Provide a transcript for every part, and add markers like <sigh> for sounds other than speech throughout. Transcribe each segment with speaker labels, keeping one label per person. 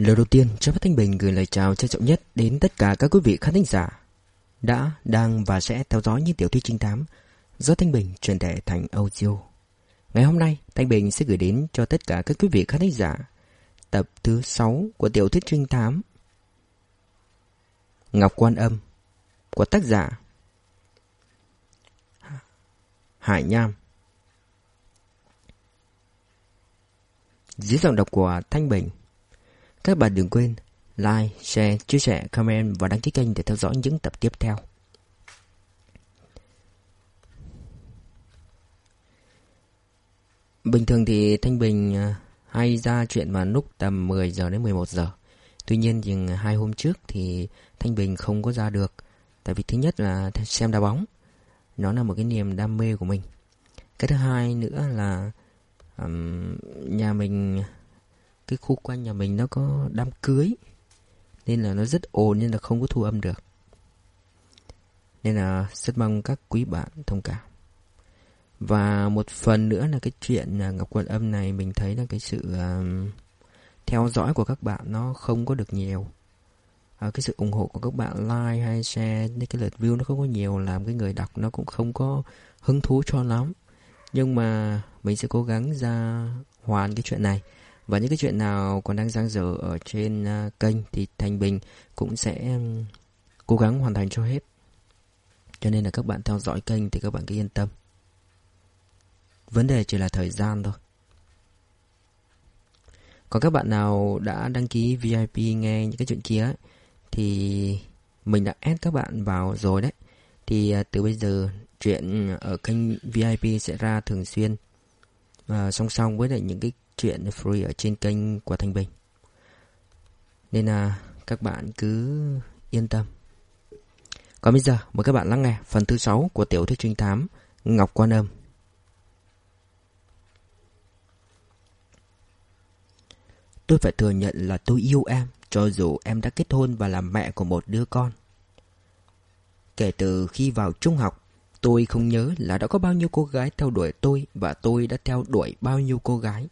Speaker 1: Lời đầu tiên, cho phát Thanh Bình gửi lời chào trân trọng nhất đến tất cả các quý vị khán thính giả đã, đang và sẽ theo dõi những tiểu thuyết trinh thám do Thanh Bình truyền thể thành audio. Ngày hôm nay, Thanh Bình sẽ gửi đến cho tất cả các quý vị khán thính giả tập thứ 6 của tiểu thuyết trinh thám Ngọc Quan Âm của tác giả Hải Nham. Dưới giọng đọc của Thanh Bình. Các bạn đừng quên like, share, chia sẻ, comment và đăng ký kênh để theo dõi những tập tiếp theo. Bình thường thì Thanh Bình à, hay ra chuyện vào lúc tầm 10 giờ đến 11 giờ. Tuy nhiên thì hai hôm trước thì Thanh Bình không có ra được. Tại vì thứ nhất là xem đá bóng. Nó là một cái niềm đam mê của mình. Cái thứ hai nữa là um, nhà mình cái khu quanh nhà mình nó có đám cưới nên là nó rất ồn nên là không có thu âm được. Nên là rất mong các quý bạn thông cảm. Và một phần nữa là cái chuyện ngọc quần âm này mình thấy là cái sự uh, theo dõi của các bạn nó không có được nhiều. À, cái sự ủng hộ của các bạn like hay share nên cái lượt view nó không có nhiều làm cái người đọc nó cũng không có hứng thú cho lắm. Nhưng mà mình sẽ cố gắng ra hoàn cái chuyện này và những cái chuyện nào còn đang giang dở ở trên à, kênh thì Thành Bình cũng sẽ cố gắng hoàn thành cho hết. Cho nên là các bạn theo dõi kênh thì các bạn cứ yên tâm. Vấn đề chỉ là thời gian thôi. Còn các bạn nào đã đăng ký VIP nghe những cái chuyện kia thì mình đã add các bạn vào rồi đấy. Thì à, từ bây giờ chuyện ở kênh VIP sẽ ra thường xuyên à, song song với lại những cái chuyện free ở trên kênh của Thanh Bình. Nên là các bạn cứ yên tâm. Còn bây giờ mời các bạn lắng nghe phần thứ 6 của tiểu thuyết trinh thám Ngọc Quan Âm. Tôi phải thừa nhận là tôi yêu em cho dù em đã kết hôn và làm mẹ của một đứa con. Kể từ khi vào trung học, tôi không nhớ là đã có bao nhiêu cô gái theo đuổi tôi và tôi đã theo đuổi bao nhiêu cô gái.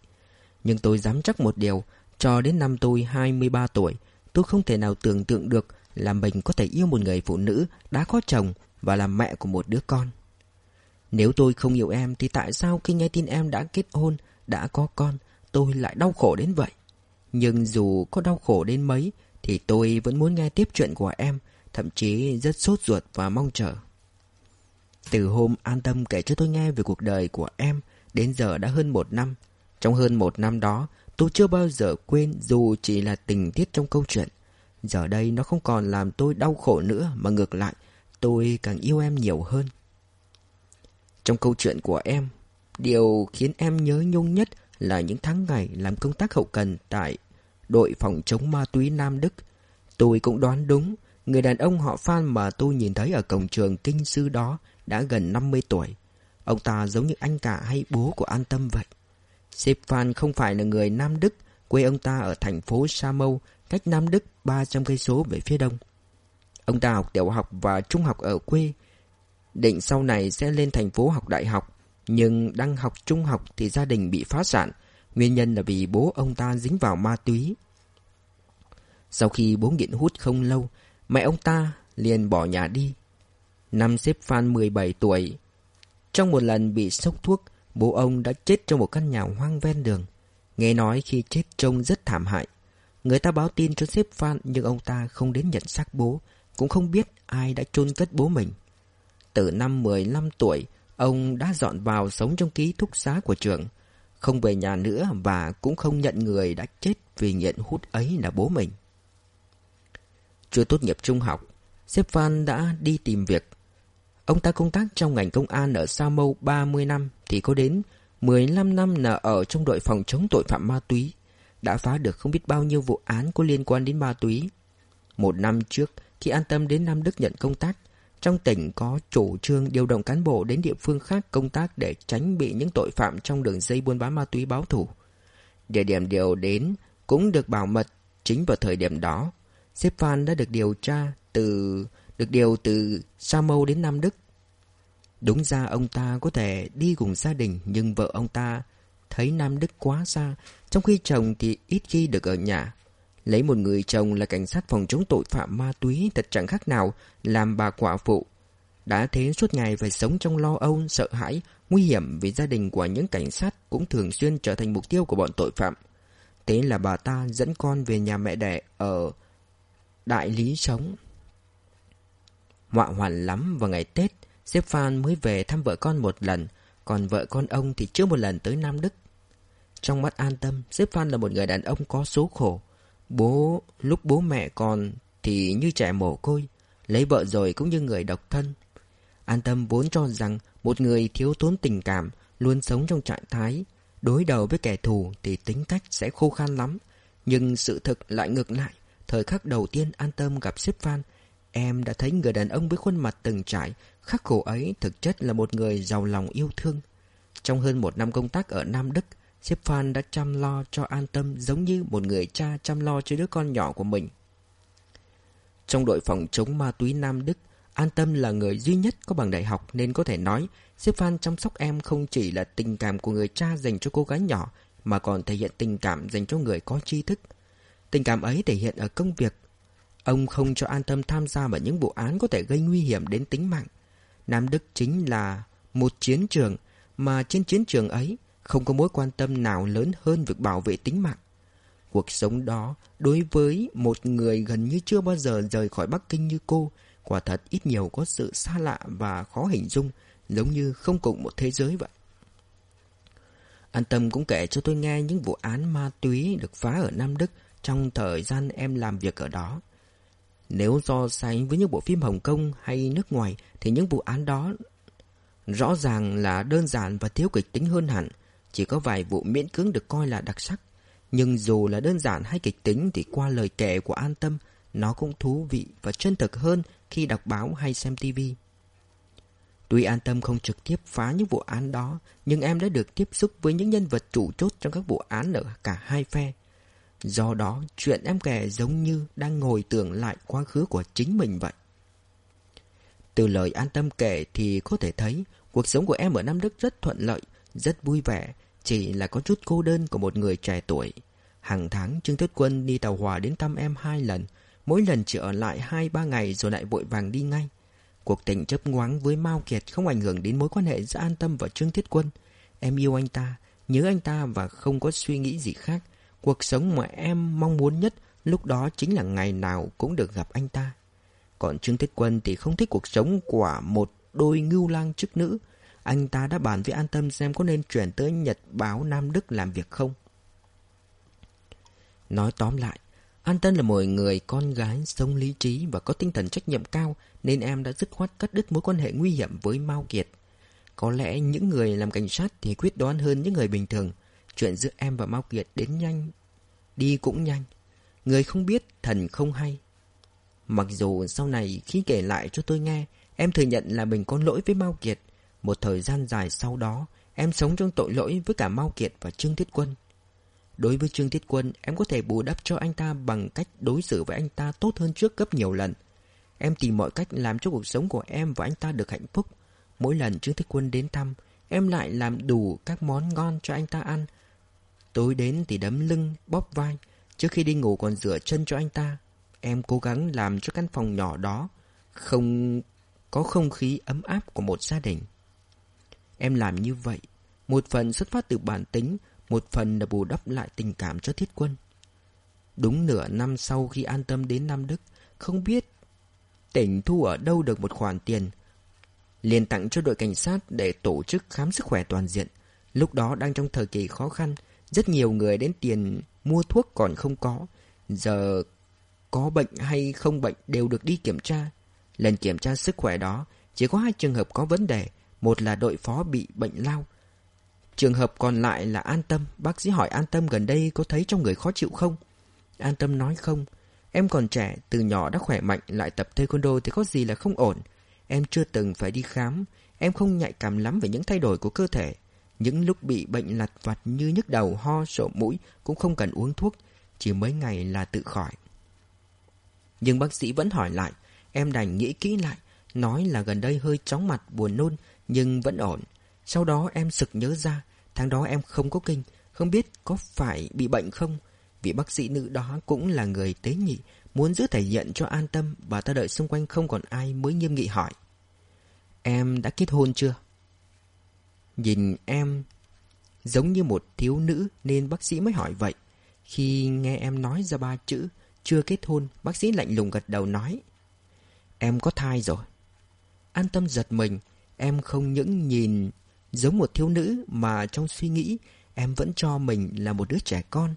Speaker 1: Nhưng tôi dám chắc một điều, cho đến năm tôi 23 tuổi, tôi không thể nào tưởng tượng được là mình có thể yêu một người phụ nữ đã có chồng và là mẹ của một đứa con. Nếu tôi không yêu em thì tại sao khi nghe tin em đã kết hôn, đã có con, tôi lại đau khổ đến vậy? Nhưng dù có đau khổ đến mấy thì tôi vẫn muốn nghe tiếp chuyện của em, thậm chí rất sốt ruột và mong chờ. Từ hôm an tâm kể cho tôi nghe về cuộc đời của em, đến giờ đã hơn một năm, trong hơn một năm đó, tôi chưa bao giờ quên dù chỉ là tình tiết trong câu chuyện. Giờ đây nó không còn làm tôi đau khổ nữa mà ngược lại, tôi càng yêu em nhiều hơn. Trong câu chuyện của em, điều khiến em nhớ nhung nhất là những tháng ngày làm công tác hậu cần tại đội phòng chống ma túy Nam Đức. Tôi cũng đoán đúng, người đàn ông họ Phan mà tôi nhìn thấy ở cổng trường kinh sư đó đã gần 50 tuổi. Ông ta giống như anh cả hay bố của An Tâm vậy. Sếp Phan không phải là người Nam Đức, quê ông ta ở thành phố Sa Mâu, cách Nam Đức 300 cây số về phía đông. Ông ta học tiểu học và trung học ở quê, định sau này sẽ lên thành phố học đại học, nhưng đang học trung học thì gia đình bị phá sản, nguyên nhân là vì bố ông ta dính vào ma túy. Sau khi bố nghiện hút không lâu, mẹ ông ta liền bỏ nhà đi. Năm xếp Phan 17 tuổi, trong một lần bị sốc thuốc, Bố ông đã chết trong một căn nhà hoang ven đường. Nghe nói khi chết trông rất thảm hại. Người ta báo tin cho sếp Phan nhưng ông ta không đến nhận xác bố, cũng không biết ai đã chôn cất bố mình. Từ năm 15 tuổi, ông đã dọn vào sống trong ký túc xá của trường. Không về nhà nữa và cũng không nhận người đã chết vì nghiện hút ấy là bố mình. Chưa tốt nghiệp trung học, sếp Phan đã đi tìm việc. Ông ta công tác trong ngành công an ở Sa Mâu 30 năm thì có đến 15 năm là ở trong đội phòng chống tội phạm ma túy. Đã phá được không biết bao nhiêu vụ án có liên quan đến ma túy. Một năm trước, khi an tâm đến Nam Đức nhận công tác, trong tỉnh có chủ trương điều động cán bộ đến địa phương khác công tác để tránh bị những tội phạm trong đường dây buôn bán ma túy báo thủ. Địa điểm điều đến cũng được bảo mật chính vào thời điểm đó. Sếp Phan đã được điều tra từ được điều từ Sa Mâu đến Nam Đức. Đúng ra ông ta có thể đi cùng gia đình nhưng vợ ông ta thấy Nam Đức quá xa, trong khi chồng thì ít khi được ở nhà. Lấy một người chồng là cảnh sát phòng chống tội phạm ma túy thật chẳng khác nào làm bà quả phụ. Đã thế suốt ngày phải sống trong lo âu, sợ hãi, nguy hiểm vì gia đình của những cảnh sát cũng thường xuyên trở thành mục tiêu của bọn tội phạm. Thế là bà ta dẫn con về nhà mẹ đẻ ở Đại Lý sống. Họa hoàn lắm vào ngày Tết, sếp Phan mới về thăm vợ con một lần, còn vợ con ông thì chưa một lần tới Nam Đức. Trong mắt an tâm, sếp Phan là một người đàn ông có số khổ. Bố, lúc bố mẹ còn thì như trẻ mồ côi, lấy vợ rồi cũng như người độc thân. An tâm vốn cho rằng một người thiếu tốn tình cảm, luôn sống trong trạng thái, đối đầu với kẻ thù thì tính cách sẽ khô khan lắm. Nhưng sự thực lại ngược lại, thời khắc đầu tiên an tâm gặp sếp Phan, em đã thấy người đàn ông với khuôn mặt từng trải, khắc khổ ấy thực chất là một người giàu lòng yêu thương. Trong hơn một năm công tác ở Nam Đức, Sếp Phan đã chăm lo cho an tâm giống như một người cha chăm lo cho đứa con nhỏ của mình. Trong đội phòng chống ma túy Nam Đức, An Tâm là người duy nhất có bằng đại học nên có thể nói Sếp Phan chăm sóc em không chỉ là tình cảm của người cha dành cho cô gái nhỏ mà còn thể hiện tình cảm dành cho người có tri thức. Tình cảm ấy thể hiện ở công việc. Ông không cho An Tâm tham gia vào những vụ án có thể gây nguy hiểm đến tính mạng. Nam Đức chính là một chiến trường mà trên chiến trường ấy không có mối quan tâm nào lớn hơn việc bảo vệ tính mạng. Cuộc sống đó đối với một người gần như chưa bao giờ rời khỏi Bắc Kinh như cô, quả thật ít nhiều có sự xa lạ và khó hình dung, giống như không cùng một thế giới vậy. An Tâm cũng kể cho tôi nghe những vụ án ma túy được phá ở Nam Đức trong thời gian em làm việc ở đó. Nếu so sánh với những bộ phim Hồng Kông hay nước ngoài, thì những vụ án đó rõ ràng là đơn giản và thiếu kịch tính hơn hẳn. Chỉ có vài vụ miễn cưỡng được coi là đặc sắc. Nhưng dù là đơn giản hay kịch tính Thì qua lời kể của An Tâm, Nó cũng thú vị và chân thực hơn Khi đọc báo hay xem tivi Tuy An Tâm không trực tiếp phá những vụ án đó, Nhưng em đã được tiếp xúc với những nhân vật chủ chốt Trong các vụ án ở cả hai phe. Do đó chuyện em kể giống như Đang ngồi tưởng lại quá khứ của chính mình vậy Từ lời An Tâm kể thì có thể thấy Cuộc sống của em ở Nam Đức rất thuận lợi rất vui vẻ, chỉ là có chút cô đơn của một người trẻ tuổi. Hàng tháng Trương Thất Quân đi tàu hòa đến thăm em hai lần, mỗi lần chỉ ở lại hai ba ngày rồi lại vội vàng đi ngay. Cuộc tình chấp ngoáng với Mao Kiệt không ảnh hưởng đến mối quan hệ giữa An Tâm và Trương Thiết Quân. Em yêu anh ta, nhớ anh ta và không có suy nghĩ gì khác. Cuộc sống mà em mong muốn nhất lúc đó chính là ngày nào cũng được gặp anh ta. Còn Trương Thích Quân thì không thích cuộc sống của một đôi ngưu lang chức nữ. Anh ta đã bàn với An Tâm xem có nên chuyển tới Nhật báo Nam Đức làm việc không. Nói tóm lại, An Tân là một người con gái sống lý trí và có tinh thần trách nhiệm cao nên em đã dứt khoát cắt đứt mối quan hệ nguy hiểm với Mao Kiệt. Có lẽ những người làm cảnh sát thì quyết đoán hơn những người bình thường. Chuyện giữa em và Mao Kiệt đến nhanh, đi cũng nhanh. Người không biết, thần không hay. Mặc dù sau này khi kể lại cho tôi nghe, em thừa nhận là mình có lỗi với Mao Kiệt. Một thời gian dài sau đó, em sống trong tội lỗi với cả Mao Kiệt và Trương Thiết Quân. Đối với Trương Thiết Quân, em có thể bù đắp cho anh ta bằng cách đối xử với anh ta tốt hơn trước gấp nhiều lần. Em tìm mọi cách làm cho cuộc sống của em và anh ta được hạnh phúc. Mỗi lần Trương Thiết Quân đến thăm, em lại làm đủ các món ngon cho anh ta ăn. Tối đến thì đấm lưng, bóp vai, trước khi đi ngủ còn rửa chân cho anh ta. Em cố gắng làm cho căn phòng nhỏ đó không có không khí ấm áp của một gia đình. Em làm như vậy, một phần xuất phát từ bản tính, một phần là bù đắp lại tình cảm cho thiết quân. Đúng nửa năm sau khi an tâm đến Nam Đức, không biết tỉnh thu ở đâu được một khoản tiền. liền tặng cho đội cảnh sát để tổ chức khám sức khỏe toàn diện. Lúc đó đang trong thời kỳ khó khăn, rất nhiều người đến tiền mua thuốc còn không có. Giờ có bệnh hay không bệnh đều được đi kiểm tra. Lần kiểm tra sức khỏe đó, chỉ có hai trường hợp có vấn đề, một là đội phó bị bệnh lao. Trường hợp còn lại là An Tâm. Bác sĩ hỏi An Tâm gần đây có thấy trong người khó chịu không? An Tâm nói không. Em còn trẻ, từ nhỏ đã khỏe mạnh, lại tập taekwondo thì có gì là không ổn. Em chưa từng phải đi khám. Em không nhạy cảm lắm về những thay đổi của cơ thể. Những lúc bị bệnh lặt vặt như nhức đầu, ho, sổ mũi cũng không cần uống thuốc. Chỉ mấy ngày là tự khỏi. Nhưng bác sĩ vẫn hỏi lại. Em đành nghĩ kỹ lại. Nói là gần đây hơi chóng mặt, buồn nôn nhưng vẫn ổn. Sau đó em sực nhớ ra, tháng đó em không có kinh, không biết có phải bị bệnh không. Vị bác sĩ nữ đó cũng là người tế nhị, muốn giữ thể diện cho an tâm và ta đợi xung quanh không còn ai mới nghiêm nghị hỏi. Em đã kết hôn chưa? Nhìn em giống như một thiếu nữ nên bác sĩ mới hỏi vậy. Khi nghe em nói ra ba chữ chưa kết hôn, bác sĩ lạnh lùng gật đầu nói. Em có thai rồi. An tâm giật mình, em không những nhìn giống một thiếu nữ mà trong suy nghĩ em vẫn cho mình là một đứa trẻ con.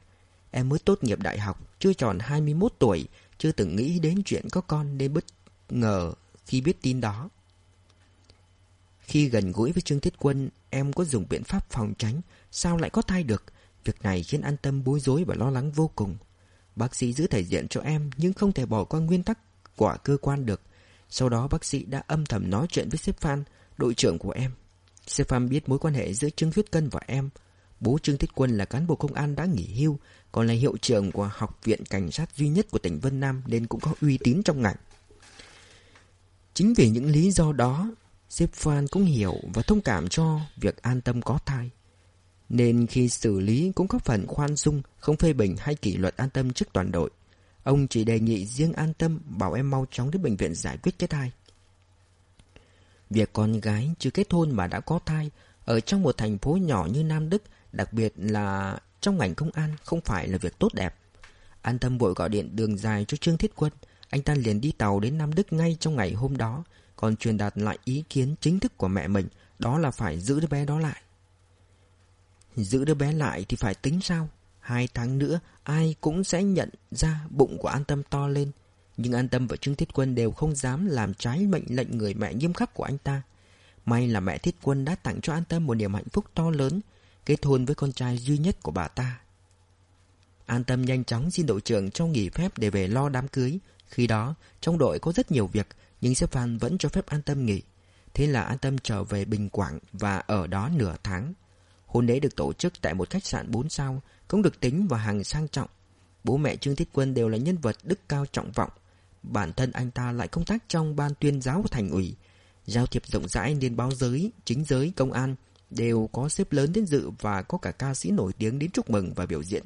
Speaker 1: Em mới tốt nghiệp đại học, chưa tròn 21 tuổi, chưa từng nghĩ đến chuyện có con nên bất ngờ khi biết tin đó. Khi gần gũi với Trương Thiết Quân, em có dùng biện pháp phòng tránh, sao lại có thai được? Việc này khiến an tâm bối rối và lo lắng vô cùng. Bác sĩ giữ thể diện cho em nhưng không thể bỏ qua nguyên tắc của cơ quan được. Sau đó bác sĩ đã âm thầm nói chuyện với sếp Phan, đội trưởng của em. Sếp Phan biết mối quan hệ giữa Trương thuyết Cân và em. Bố Trương Thiết Quân là cán bộ công an đã nghỉ hưu, còn là hiệu trưởng của học viện cảnh sát duy nhất của tỉnh Vân Nam nên cũng có uy tín trong ngành. Chính vì những lý do đó, sếp Phan cũng hiểu và thông cảm cho việc an tâm có thai. Nên khi xử lý cũng có phần khoan dung, không phê bình hay kỷ luật an tâm trước toàn đội. Ông chỉ đề nghị riêng an tâm bảo em mau chóng đến bệnh viện giải quyết cái thai. Việc con gái chưa kết hôn mà đã có thai ở trong một thành phố nhỏ như Nam Đức, đặc biệt là trong ngành công an không phải là việc tốt đẹp. An tâm vội gọi điện đường dài cho Trương Thiết Quân, anh ta liền đi tàu đến Nam Đức ngay trong ngày hôm đó, còn truyền đạt lại ý kiến chính thức của mẹ mình, đó là phải giữ đứa bé đó lại. Giữ đứa bé lại thì phải tính sao? Hai tháng nữa ai cũng sẽ nhận ra bụng của an tâm to lên. Nhưng an tâm và Trương Thiết Quân đều không dám làm trái mệnh lệnh người mẹ nghiêm khắc của anh ta. May là mẹ Thiết Quân đã tặng cho an tâm một niềm hạnh phúc to lớn, kết hôn với con trai duy nhất của bà ta. An tâm nhanh chóng xin đội trưởng cho nghỉ phép để về lo đám cưới. Khi đó, trong đội có rất nhiều việc, nhưng sếp Phan vẫn cho phép an tâm nghỉ. Thế là an tâm trở về Bình Quảng và ở đó nửa tháng. Hôn lễ được tổ chức tại một khách sạn 4 sao, cũng được tính vào hàng sang trọng. Bố mẹ Trương Thiết Quân đều là nhân vật đức cao trọng vọng. Bản thân anh ta lại công tác trong ban tuyên giáo thành ủy. Giao thiệp rộng rãi nên báo giới, chính giới, công an đều có xếp lớn đến dự và có cả ca sĩ nổi tiếng đến chúc mừng và biểu diễn.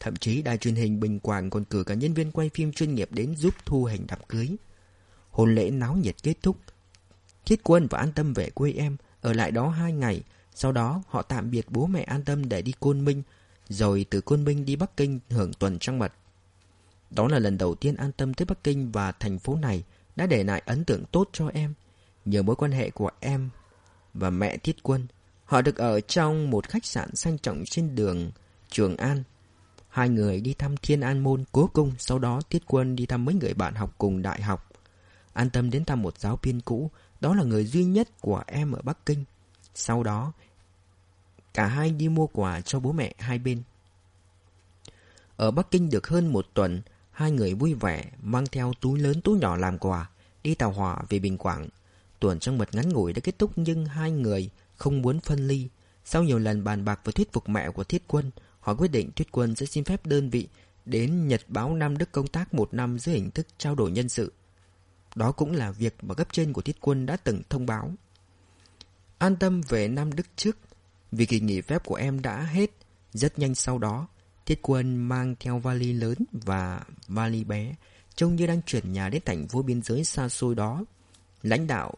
Speaker 1: Thậm chí đài truyền hình Bình Quảng còn cử cả nhân viên quay phim chuyên nghiệp đến giúp thu hình đám cưới. Hôn lễ náo nhiệt kết thúc. Thiết Quân và An Tâm về quê em, ở lại đó hai ngày, sau đó họ tạm biệt bố mẹ an tâm để đi Côn Minh, rồi từ Côn Minh đi Bắc Kinh hưởng tuần trăng mật. Đó là lần đầu tiên an tâm tới Bắc Kinh và thành phố này đã để lại ấn tượng tốt cho em. Nhờ mối quan hệ của em và mẹ Thiết Quân, họ được ở trong một khách sạn sang trọng trên đường Trường An. Hai người đi thăm Thiên An Môn cố cung, sau đó Thiết Quân đi thăm mấy người bạn học cùng đại học. An tâm đến thăm một giáo viên cũ, đó là người duy nhất của em ở Bắc Kinh. Sau đó, cả hai đi mua quà cho bố mẹ hai bên. Ở Bắc Kinh được hơn một tuần, hai người vui vẻ mang theo túi lớn túi nhỏ làm quà, đi tàu hỏa về Bình Quảng. Tuần trong mật ngắn ngủi đã kết thúc nhưng hai người không muốn phân ly. Sau nhiều lần bàn bạc và thuyết phục mẹ của Thiết Quân, họ quyết định Thiết Quân sẽ xin phép đơn vị đến Nhật báo Nam Đức công tác một năm dưới hình thức trao đổi nhân sự. Đó cũng là việc mà cấp trên của Thiết Quân đã từng thông báo. An tâm về Nam Đức trước, Vì kỳ nghỉ phép của em đã hết, Rất nhanh sau đó, Thiết quân mang theo vali lớn và vali bé, Trông như đang chuyển nhà đến thành phố biên giới xa xôi đó. Lãnh đạo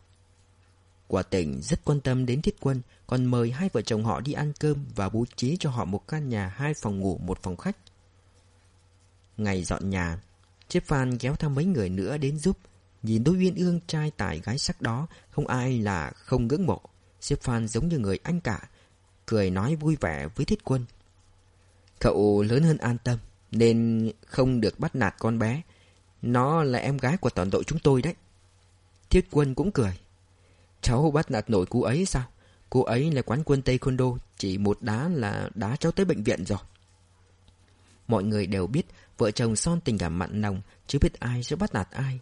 Speaker 1: của tỉnh rất quan tâm đến thiết quân, Còn mời hai vợ chồng họ đi ăn cơm Và bố trí cho họ một căn nhà, Hai phòng ngủ, một phòng khách. Ngày dọn nhà Chiếc Phan kéo theo mấy người nữa đến giúp. Nhìn đôi uyên ương trai tài gái sắc đó, Không ai là không ngưỡng mộ. Sếp Phan giống như người anh cả, Cười nói vui vẻ với thiết quân. Cậu lớn hơn an tâm, Nên không được bắt nạt con bé. Nó là em gái của toàn đội chúng tôi đấy. Thiết quân cũng cười. Cháu bắt nạt nổi cô ấy sao? Cô ấy là quán quân Tây Kondo Chỉ một đá là đá cháu tới bệnh viện rồi. Mọi người đều biết Vợ chồng son tình cảm mặn nồng, Chứ biết ai sẽ bắt nạt ai.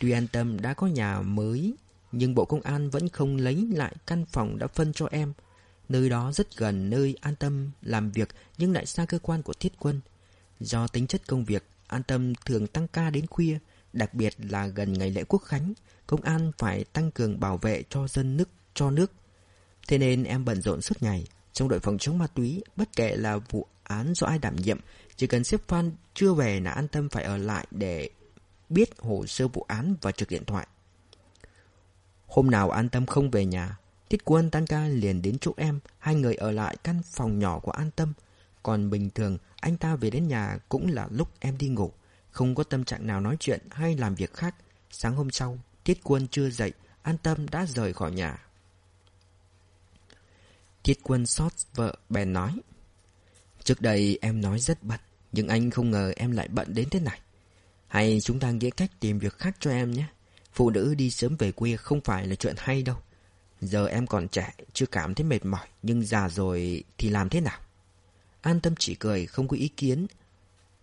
Speaker 1: Tuy an tâm đã có nhà mới nhưng Bộ Công an vẫn không lấy lại căn phòng đã phân cho em. Nơi đó rất gần nơi an tâm làm việc nhưng lại xa cơ quan của thiết quân. Do tính chất công việc, an tâm thường tăng ca đến khuya, đặc biệt là gần ngày lễ quốc khánh, công an phải tăng cường bảo vệ cho dân nước, cho nước. Thế nên em bận rộn suốt ngày. Trong đội phòng chống ma túy, bất kể là vụ án do ai đảm nhiệm. Chỉ cần xếp Phan chưa về là an tâm phải ở lại để biết hồ sơ vụ án và trực điện thoại. Hôm nào an tâm không về nhà, Tiết quân tan ca liền đến chỗ em, hai người ở lại căn phòng nhỏ của an tâm. Còn bình thường, anh ta về đến nhà cũng là lúc em đi ngủ, không có tâm trạng nào nói chuyện hay làm việc khác. Sáng hôm sau, Tiết quân chưa dậy, an tâm đã rời khỏi nhà. Tiết quân xót vợ bèn nói. Trước đây em nói rất bận, nhưng anh không ngờ em lại bận đến thế này. Hay chúng ta nghĩ cách tìm việc khác cho em nhé. Phụ nữ đi sớm về quê không phải là chuyện hay đâu. Giờ em còn trẻ, chưa cảm thấy mệt mỏi, nhưng già rồi thì làm thế nào? An tâm chỉ cười, không có ý kiến.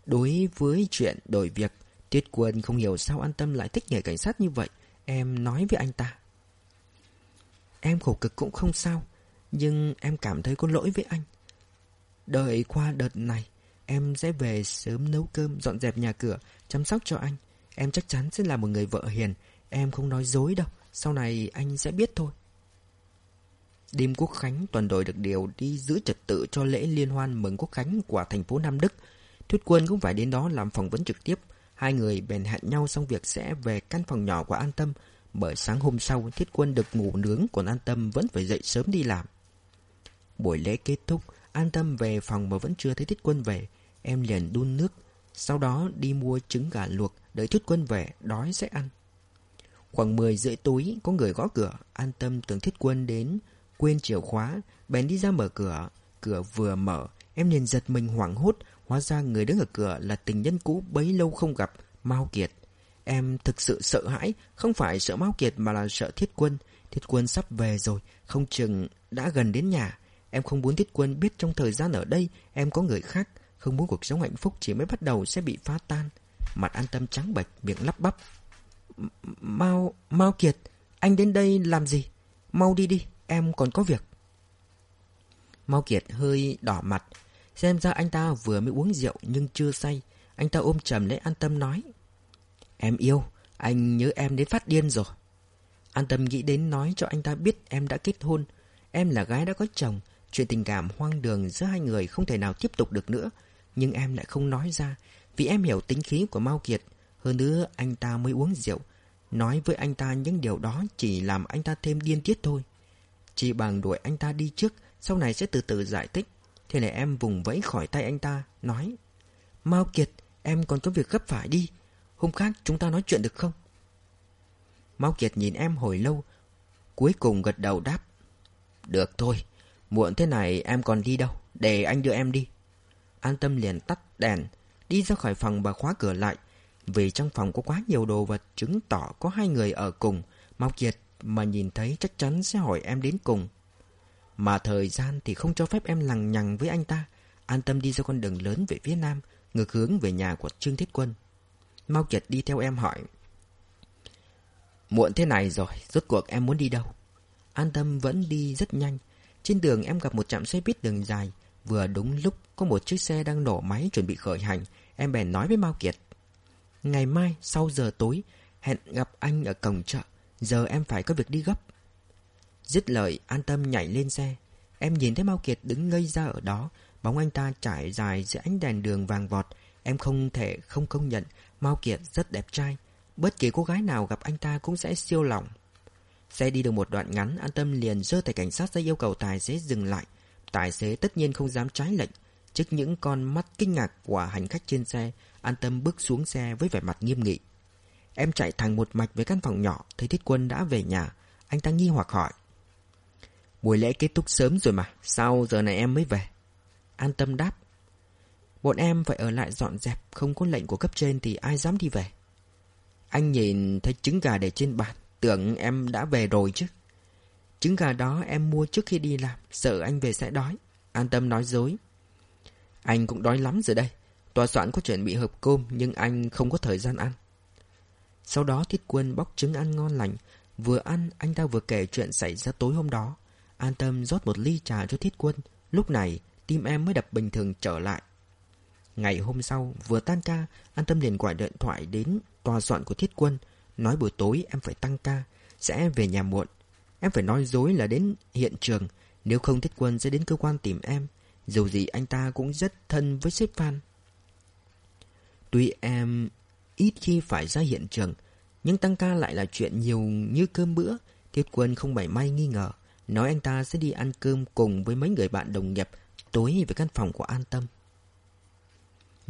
Speaker 1: Đối với chuyện đổi việc, Tiết Quân không hiểu sao An Tâm lại thích nghề cảnh sát như vậy. Em nói với anh ta. Em khổ cực cũng không sao, nhưng em cảm thấy có lỗi với anh. Đợi qua đợt này, em sẽ về sớm nấu cơm, dọn dẹp nhà cửa, chăm sóc cho anh. Em chắc chắn sẽ là một người vợ hiền. Em không nói dối đâu, sau này anh sẽ biết thôi. Đêm Quốc Khánh, toàn đội được điều đi giữ trật tự cho lễ liên hoan mừng Quốc Khánh của thành phố Nam Đức. Thuyết quân cũng phải đến đó làm phỏng vấn trực tiếp. Hai người bèn hẹn nhau xong việc sẽ về căn phòng nhỏ của An Tâm. Bởi sáng hôm sau, Thiết quân được ngủ nướng, còn An Tâm vẫn phải dậy sớm đi làm. Buổi lễ kết thúc, An Tâm về phòng mà vẫn chưa thấy Thiết quân về. Em liền đun nước, sau đó đi mua trứng gà luộc, đợi Thiết quân về, đói sẽ ăn. Khoảng 10 rưỡi tối, có người gõ cửa, An Tâm tưởng Thiết quân đến Quên chìa khóa, bèn đi ra mở cửa. Cửa vừa mở, em liền giật mình hoảng hốt. Hóa ra người đứng ở cửa là tình nhân cũ bấy lâu không gặp, Mao Kiệt. Em thực sự sợ hãi, không phải sợ Mao Kiệt mà là sợ Thiết Quân. Thiết Quân sắp về rồi, không chừng đã gần đến nhà. Em không muốn Thiết Quân biết trong thời gian ở đây em có người khác, không muốn cuộc sống hạnh phúc chỉ mới bắt đầu sẽ bị phá tan. Mặt an tâm trắng bệch, miệng lắp bắp. mau mau Kiệt, anh đến đây làm gì? Mau đi đi, em còn có việc. Mau Kiệt hơi đỏ mặt, xem ra anh ta vừa mới uống rượu nhưng chưa say. Anh ta ôm trầm lấy an tâm nói. Em yêu, anh nhớ em đến phát điên rồi. An tâm nghĩ đến nói cho anh ta biết em đã kết hôn. Em là gái đã có chồng, chuyện tình cảm hoang đường giữa hai người không thể nào tiếp tục được nữa. Nhưng em lại không nói ra, vì em hiểu tính khí của Mao Kiệt. Hơn nữa anh ta mới uống rượu. Nói với anh ta những điều đó chỉ làm anh ta thêm điên tiết thôi. Chỉ bằng đuổi anh ta đi trước Sau này sẽ từ từ giải thích Thế này em vùng vẫy khỏi tay anh ta Nói Mao Kiệt em còn có việc gấp phải đi Hôm khác chúng ta nói chuyện được không Mao Kiệt nhìn em hồi lâu Cuối cùng gật đầu đáp Được thôi Muộn thế này em còn đi đâu Để anh đưa em đi An tâm liền tắt đèn Đi ra khỏi phòng và khóa cửa lại Vì trong phòng có quá nhiều đồ vật Chứng tỏ có hai người ở cùng mau Kiệt mà nhìn thấy chắc chắn sẽ hỏi em đến cùng. Mà thời gian thì không cho phép em lằng nhằng với anh ta. An tâm đi ra con đường lớn về phía nam, ngược hướng về nhà của Trương Thiết Quân. Mau Kiệt đi theo em hỏi. Muộn thế này rồi, rốt cuộc em muốn đi đâu? An tâm vẫn đi rất nhanh. Trên đường em gặp một trạm xe buýt đường dài. Vừa đúng lúc có một chiếc xe đang nổ máy chuẩn bị khởi hành. Em bèn nói với Mao Kiệt. Ngày mai sau giờ tối, hẹn gặp anh ở cổng chợ. Giờ em phải có việc đi gấp Dứt lời an tâm nhảy lên xe Em nhìn thấy Mao Kiệt đứng ngây ra ở đó Bóng anh ta trải dài giữa ánh đèn đường vàng vọt Em không thể không công nhận Mao Kiệt rất đẹp trai Bất kỳ cô gái nào gặp anh ta cũng sẽ siêu lòng Xe đi được một đoạn ngắn, An tâm liền giơ tay cảnh sát ra yêu cầu tài xế dừng lại. Tài xế tất nhiên không dám trái lệnh. Trước những con mắt kinh ngạc của hành khách trên xe, An tâm bước xuống xe với vẻ mặt nghiêm nghị. Em chạy thẳng một mạch về căn phòng nhỏ, Thấy Thiết Quân đã về nhà. Anh ta nghi hoặc hỏi. Buổi lễ kết thúc sớm rồi mà, Sao giờ này em mới về? An tâm đáp. Bọn em phải ở lại dọn dẹp, Không có lệnh của cấp trên thì ai dám đi về? Anh nhìn thấy trứng gà để trên bàn. Tưởng em đã về rồi chứ. Trứng gà đó em mua trước khi đi làm, Sợ anh về sẽ đói. An tâm nói dối. Anh cũng đói lắm rồi đây. Tòa soạn có chuẩn bị hộp cơm, Nhưng anh không có thời gian ăn. Sau đó Thiết Quân bóc trứng ăn ngon lành. Vừa ăn, anh ta vừa kể chuyện xảy ra tối hôm đó. An tâm rót một ly trà cho Thiết Quân. Lúc này, tim em mới đập bình thường trở lại. Ngày hôm sau, vừa tan ca, An tâm liền gọi điện thoại đến tòa soạn của Thiết Quân. Nói buổi tối em phải tăng ca Sẽ về nhà muộn Em phải nói dối là đến hiện trường Nếu không Thiết Quân sẽ đến cơ quan tìm em Dù gì anh ta cũng rất thân với sếp Phan. Tuy em ít khi phải ra hiện trường, nhưng tăng ca lại là chuyện nhiều như cơm bữa. Thiết quân không mảy may nghi ngờ, nói anh ta sẽ đi ăn cơm cùng với mấy người bạn đồng nghiệp tối về căn phòng của An Tâm.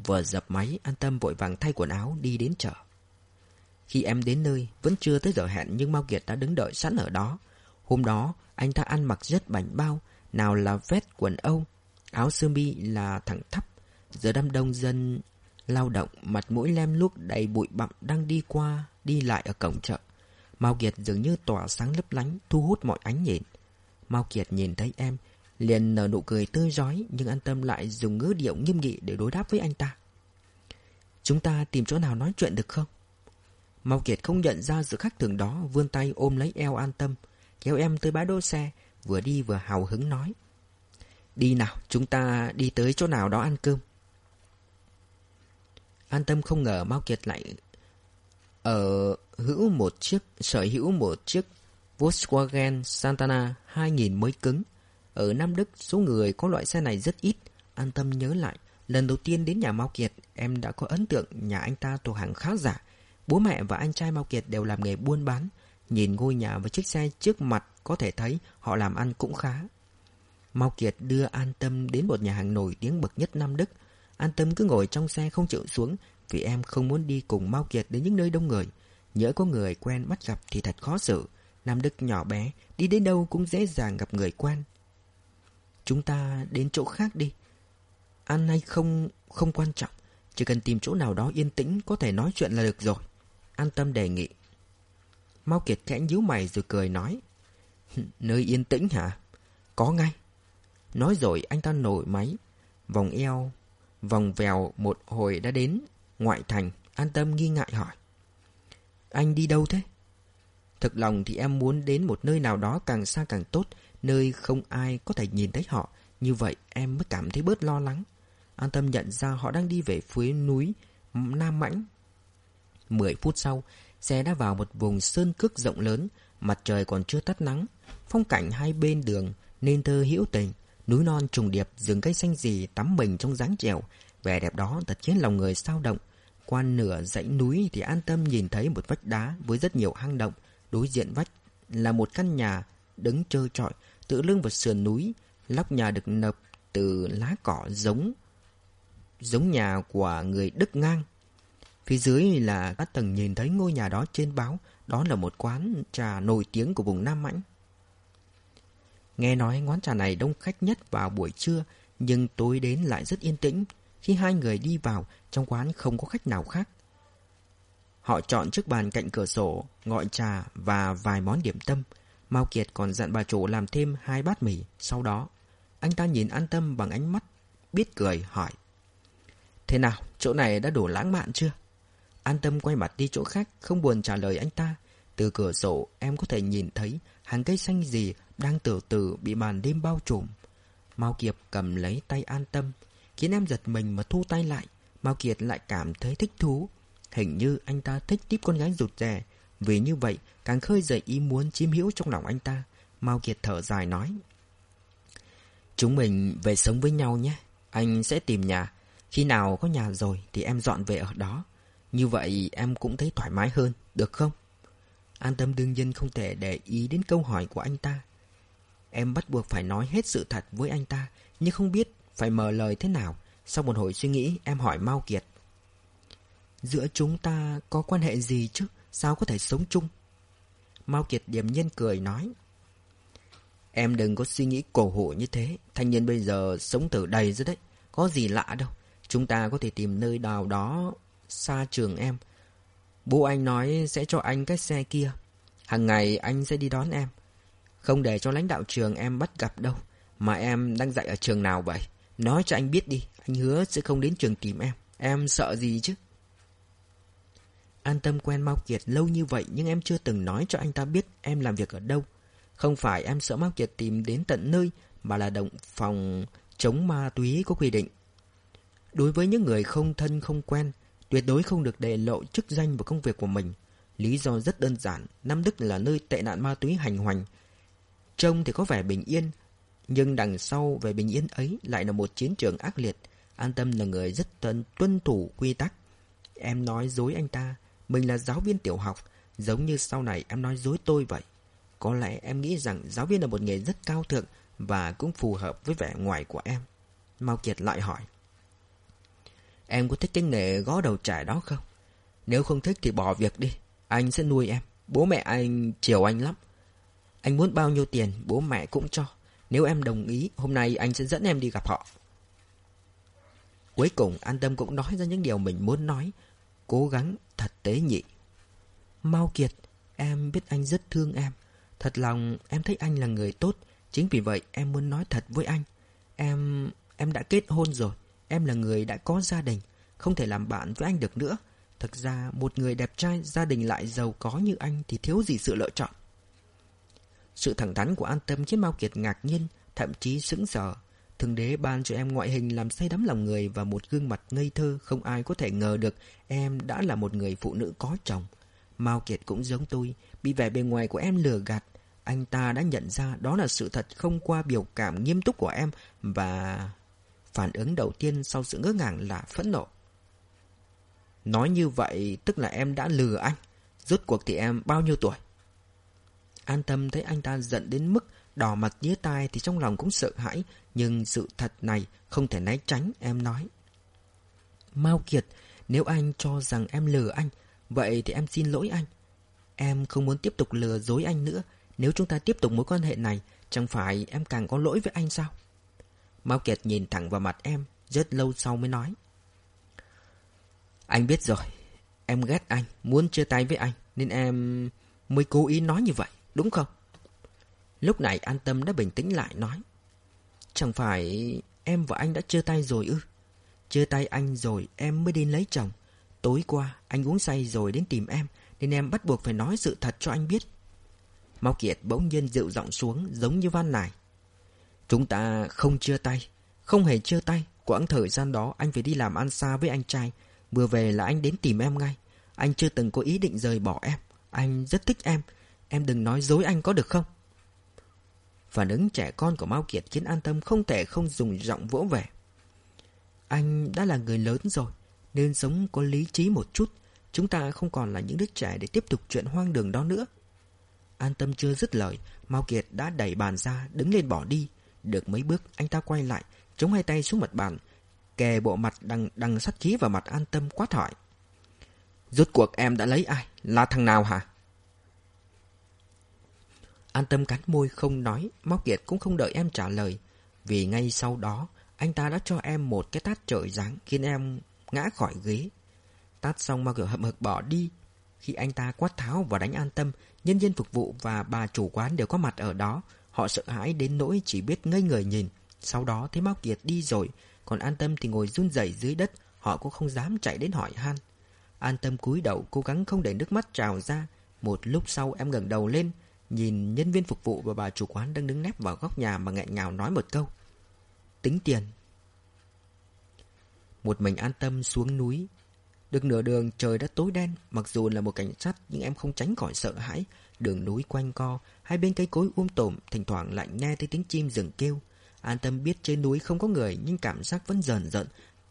Speaker 1: Vừa dập máy, An Tâm vội vàng thay quần áo đi đến chợ. Khi em đến nơi, vẫn chưa tới giờ hẹn nhưng Mao Kiệt đã đứng đợi sẵn ở đó. Hôm đó, anh ta ăn mặc rất bảnh bao, nào là vest quần Âu, áo sơ mi là thẳng thấp. Giờ đám đông dân lao động, mặt mũi lem luốc đầy bụi bặm đang đi qua, đi lại ở cổng chợ. Mao Kiệt dường như tỏa sáng lấp lánh, thu hút mọi ánh nhìn. Mao Kiệt nhìn thấy em, liền nở nụ cười tươi rói nhưng an tâm lại dùng ngữ điệu nghiêm nghị để đối đáp với anh ta. Chúng ta tìm chỗ nào nói chuyện được không? Mao Kiệt không nhận ra sự khác thường đó, vươn tay ôm lấy eo an tâm, kéo em tới bãi đỗ xe, vừa đi vừa hào hứng nói. Đi nào, chúng ta đi tới chỗ nào đó ăn cơm. An tâm không ngờ Mao Kiệt lại ở hữu một chiếc, sở hữu một chiếc Volkswagen Santana 2000 mới cứng. Ở Nam Đức, số người có loại xe này rất ít. An tâm nhớ lại, lần đầu tiên đến nhà Mao Kiệt, em đã có ấn tượng nhà anh ta thuộc hàng khá giả. Bố mẹ và anh trai Mao Kiệt đều làm nghề buôn bán. Nhìn ngôi nhà và chiếc xe trước mặt có thể thấy họ làm ăn cũng khá. Mao Kiệt đưa An Tâm đến một nhà hàng nổi tiếng bậc nhất Nam Đức. An Tâm cứ ngồi trong xe không chịu xuống vì em không muốn đi cùng Mao Kiệt đến những nơi đông người. Nhớ có người quen bắt gặp thì thật khó xử. Nam Đức nhỏ bé, đi đến đâu cũng dễ dàng gặp người quen. Chúng ta đến chỗ khác đi. Ăn hay không không quan trọng. Chỉ cần tìm chỗ nào đó yên tĩnh có thể nói chuyện là được rồi. An tâm đề nghị. Mao Kiệt khẽ nhíu mày rồi cười nói. Nơi yên tĩnh hả? Có ngay. Nói rồi anh ta nổi máy. Vòng eo, vòng vèo một hồi đã đến. Ngoại thành, an tâm nghi ngại hỏi. Anh đi đâu thế? Thực lòng thì em muốn đến một nơi nào đó càng xa càng tốt, nơi không ai có thể nhìn thấy họ. Như vậy em mới cảm thấy bớt lo lắng. An tâm nhận ra họ đang đi về phía núi Nam Mãnh. Mười phút sau, xe đã vào một vùng sơn cước rộng lớn, mặt trời còn chưa tắt nắng. Phong cảnh hai bên đường nên thơ hữu tình, núi non trùng điệp, rừng cây xanh rì tắm mình trong dáng trèo. Vẻ đẹp đó thật khiến lòng người sao động. Qua nửa dãy núi thì an tâm nhìn thấy một vách đá với rất nhiều hang động. Đối diện vách là một căn nhà đứng trơ trọi, tự lưng vào sườn núi. Lóc nhà được nập từ lá cỏ giống giống nhà của người Đức ngang. Phía dưới là các tầng nhìn thấy ngôi nhà đó trên báo, đó là một quán trà nổi tiếng của vùng Nam Mãnh. Nghe nói quán trà này đông khách nhất vào buổi trưa, nhưng tối đến lại rất yên tĩnh. Khi hai người đi vào, trong quán không có khách nào khác. Họ chọn chiếc bàn cạnh cửa sổ, gọi trà và vài món điểm tâm. Mao Kiệt còn dặn bà chủ làm thêm hai bát mì. Sau đó, anh ta nhìn an tâm bằng ánh mắt, biết cười, hỏi. Thế nào, chỗ này đã đủ lãng mạn chưa? An tâm quay mặt đi chỗ khác, không buồn trả lời anh ta. Từ cửa sổ, em có thể nhìn thấy hàng cây xanh gì đang từ từ bị màn đêm bao trùm. Mao Kiệt cầm lấy tay an tâm, khiến em giật mình mà thu tay lại. Mao Kiệt lại cảm thấy thích thú. Hình như anh ta thích tiếp con gái rụt rè. Vì như vậy, càng khơi dậy ý muốn chiếm hữu trong lòng anh ta. Mao Kiệt thở dài nói. Chúng mình về sống với nhau nhé. Anh sẽ tìm nhà. Khi nào có nhà rồi thì em dọn về ở đó. Như vậy em cũng thấy thoải mái hơn, được không? An tâm đương nhiên không thể để ý đến câu hỏi của anh ta. Em bắt buộc phải nói hết sự thật với anh ta, nhưng không biết phải mở lời thế nào. Sau một hồi suy nghĩ, em hỏi Mao Kiệt. Giữa chúng ta có quan hệ gì chứ? Sao có thể sống chung? Mao Kiệt điềm nhiên cười nói. Em đừng có suy nghĩ cổ hủ như thế. Thanh niên bây giờ sống tử đầy rồi đấy. Có gì lạ đâu. Chúng ta có thể tìm nơi nào đó xa trường em. Bố anh nói sẽ cho anh cái xe kia. Hàng ngày anh sẽ đi đón em. Không để cho lãnh đạo trường em bắt gặp đâu. Mà em đang dạy ở trường nào vậy? Nói cho anh biết đi. Anh hứa sẽ không đến trường tìm em. Em sợ gì chứ? An tâm quen Mao Kiệt lâu như vậy nhưng em chưa từng nói cho anh ta biết em làm việc ở đâu. Không phải em sợ Mao Kiệt tìm đến tận nơi mà là động phòng chống ma túy có quy định. Đối với những người không thân không quen, tuyệt đối không được để lộ chức danh và công việc của mình. Lý do rất đơn giản, Nam Đức là nơi tệ nạn ma túy hành hoành. Trông thì có vẻ bình yên, Nhưng đằng sau về bình yên ấy lại là một chiến trường ác liệt. An Tâm là người rất tuân, tuân thủ quy tắc. Em nói dối anh ta, mình là giáo viên tiểu học, giống như sau này em nói dối tôi vậy. Có lẽ em nghĩ rằng giáo viên là một nghề rất cao thượng và cũng phù hợp với vẻ ngoài của em. Mao Kiệt lại hỏi. Em có thích cái nghề gõ đầu trải đó không? Nếu không thích thì bỏ việc đi. Anh sẽ nuôi em. Bố mẹ anh chiều anh lắm. Anh muốn bao nhiêu tiền, bố mẹ cũng cho. Nếu em đồng ý, hôm nay anh sẽ dẫn em đi gặp họ. Cuối cùng, An Tâm cũng nói ra những điều mình muốn nói. Cố gắng thật tế nhị. Mau Kiệt, em biết anh rất thương em. Thật lòng, em thấy anh là người tốt. Chính vì vậy, em muốn nói thật với anh. Em... em đã kết hôn rồi. Em là người đã có gia đình. Không thể làm bạn với anh được nữa. Thực ra, một người đẹp trai, gia đình lại giàu có như anh thì thiếu gì sự lựa chọn. Sự thẳng thắn của An Tâm khiến Mao Kiệt ngạc nhiên, thậm chí sững sờ. Thường đế ban cho em ngoại hình làm say đắm lòng người và một gương mặt ngây thơ không ai có thể ngờ được em đã là một người phụ nữ có chồng. Mao Kiệt cũng giống tôi, bị vẻ bề ngoài của em lừa gạt. Anh ta đã nhận ra đó là sự thật không qua biểu cảm nghiêm túc của em và... Phản ứng đầu tiên sau sự ngỡ ngàng là phẫn nộ. Nói như vậy tức là em đã lừa anh. Rốt cuộc thì em bao nhiêu tuổi? An tâm thấy anh ta giận đến mức đỏ mặt nhía tai thì trong lòng cũng sợ hãi. Nhưng sự thật này không thể né tránh em nói. Mao Kiệt, nếu anh cho rằng em lừa anh, vậy thì em xin lỗi anh. Em không muốn tiếp tục lừa dối anh nữa. Nếu chúng ta tiếp tục mối quan hệ này, chẳng phải em càng có lỗi với anh sao? Mao Kiệt nhìn thẳng vào mặt em, rất lâu sau mới nói. Anh biết rồi, em ghét anh, muốn chia tay với anh, nên em mới cố ý nói như vậy, đúng không? Lúc này an tâm đã bình tĩnh lại nói. Chẳng phải em và anh đã chia tay rồi ư? Chia tay anh rồi em mới đến lấy chồng. Tối qua anh uống say rồi đến tìm em, nên em bắt buộc phải nói sự thật cho anh biết. Mao Kiệt bỗng nhiên dịu giọng xuống giống như van nài. Chúng ta không chia tay, không hề chia tay. Quãng thời gian đó anh phải đi làm ăn xa với anh trai, Vừa về là anh đến tìm em ngay. Anh chưa từng có ý định rời bỏ em. Anh rất thích em. Em đừng nói dối anh có được không? Phản ứng trẻ con của Mao Kiệt khiến an tâm không thể không dùng giọng vỗ vẻ Anh đã là người lớn rồi Nên sống có lý trí một chút. Chúng ta không còn là những đứa trẻ để tiếp tục chuyện hoang đường đó nữa. An tâm chưa dứt lời Mao Kiệt đã đẩy bàn ra Đứng lên bỏ đi. Được mấy bước anh ta quay lại Chống hai tay xuống mặt bàn kề bộ mặt đằng đằng sát khí vào mặt an tâm quát hỏi. Rốt cuộc em đã lấy ai? Là thằng nào hả? An tâm cắn môi không nói, Móc Kiệt cũng không đợi em trả lời. Vì ngay sau đó, anh ta đã cho em một cái tát trời giáng khiến em ngã khỏi ghế. Tát xong mà Kiệt hậm hực bỏ đi. Khi anh ta quát tháo và đánh an tâm, nhân viên phục vụ và bà chủ quán đều có mặt ở đó. Họ sợ hãi đến nỗi chỉ biết ngây người nhìn. Sau đó thấy Mao Kiệt đi rồi, còn An Tâm thì ngồi run rẩy dưới đất Họ cũng không dám chạy đến hỏi han. An Tâm cúi đầu cố gắng không để nước mắt trào ra. Một lúc sau em ngẩng đầu lên Nhìn nhân viên phục vụ và bà chủ quán đang đứng nép vào góc nhà mà nghẹn ngào nói một câu. Tính tiền. Một mình an tâm xuống núi. Được nửa đường trời đã tối đen Mặc dù là một cảnh sát nhưng em không tránh khỏi sợ hãi. Đường núi quanh co Hai bên cây cối um tùm Thỉnh thoảng lại nghe thấy tiếng chim rừng kêu An tâm biết trên núi không có người nhưng cảm giác vẫn dần dần.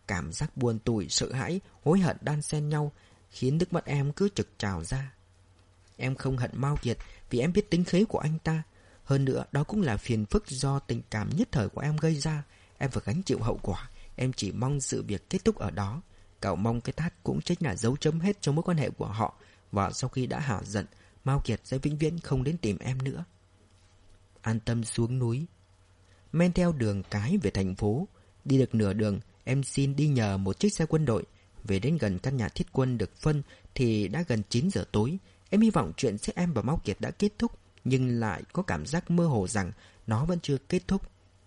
Speaker 1: Cảm giác buồn tủi, sợ hãi, hối hận đan xen nhau, khiến nước mắt em cứ trực trào ra. Em không hận Mao Kiệt vì em biết tính khế của anh ta. Hơn nữa, đó cũng là phiền phức do tình cảm nhất thời của em gây ra. Em phải gánh chịu hậu quả. Em chỉ mong sự việc kết thúc ở đó. Cậu mong cái tát cũng chính là dấu chấm hết cho mối quan hệ của họ. Và sau khi đã hạ giận, Mao Kiệt sẽ vĩnh viễn không đến tìm em nữa. An tâm xuống núi, men theo đường cái về thành phố. Đi được nửa đường, em xin đi nhờ một chiếc xe quân đội. Về đến gần căn nhà thiết quân được phân thì đã gần 9 giờ tối. Em hy vọng chuyện giữa em và Mao Kiệt đã kết thúc, nhưng lại có cảm giác mơ hồ rằng nó vẫn chưa kết thúc.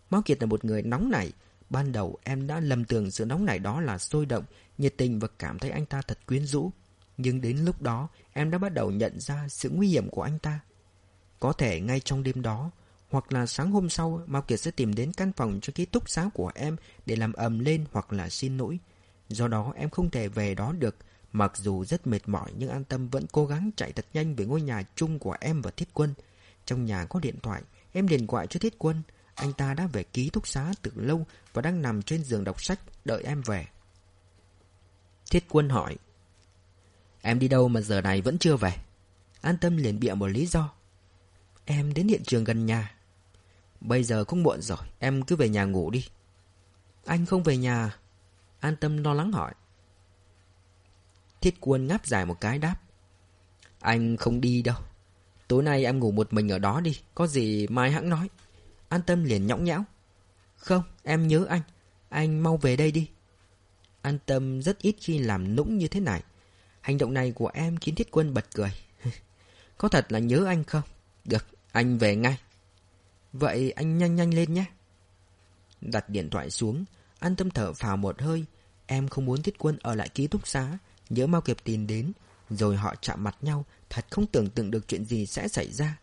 Speaker 1: Mao Kiệt là một người nóng nảy. Ban đầu em đã lầm tưởng sự nóng nảy đó là sôi động, nhiệt tình và cảm thấy anh ta thật quyến rũ. Nhưng đến lúc đó, em đã bắt đầu nhận ra sự nguy hiểm của anh ta. Có thể ngay trong đêm đó, hoặc là sáng hôm sau Mao Kiệt sẽ tìm đến căn phòng cho ký túc xá của em Để làm ầm lên hoặc là xin lỗi Do đó em không thể về đó được Mặc dù rất mệt mỏi nhưng an tâm vẫn cố gắng chạy thật nhanh về ngôi nhà chung của em và Thiết Quân Trong nhà có điện thoại Em điện gọi cho Thiết Quân anh ta đã về ký túc xá từ lâu và đang nằm trên giường đọc sách đợi em về. Thiết quân hỏi. Em đi đâu mà giờ này vẫn chưa về? An tâm liền bịa một lý do. Em đến hiện trường gần nhà. Bây giờ cũng muộn rồi, em cứ về nhà ngủ đi. Anh không về nhà. An tâm lo lắng hỏi. Thiết quân ngáp dài một cái đáp. Anh không đi đâu. Tối nay em ngủ một mình ở đó đi, có gì mai hãng nói. An tâm liền nhõng nhẽo. Không, em nhớ anh. Anh mau về đây đi. An tâm rất ít khi làm nũng như thế này. Hành động này của em khiến thiết quân bật cười. <laughs> có thật là nhớ anh không? Được, anh về ngay. Vậy anh nhanh nhanh lên nhé. Đặt điện thoại xuống, an tâm thở phào một hơi. Em không muốn thiết quân ở lại ký túc xá, nhớ mau kịp tìm đến. Rồi họ chạm mặt nhau, thật không tưởng tượng được chuyện gì sẽ xảy ra.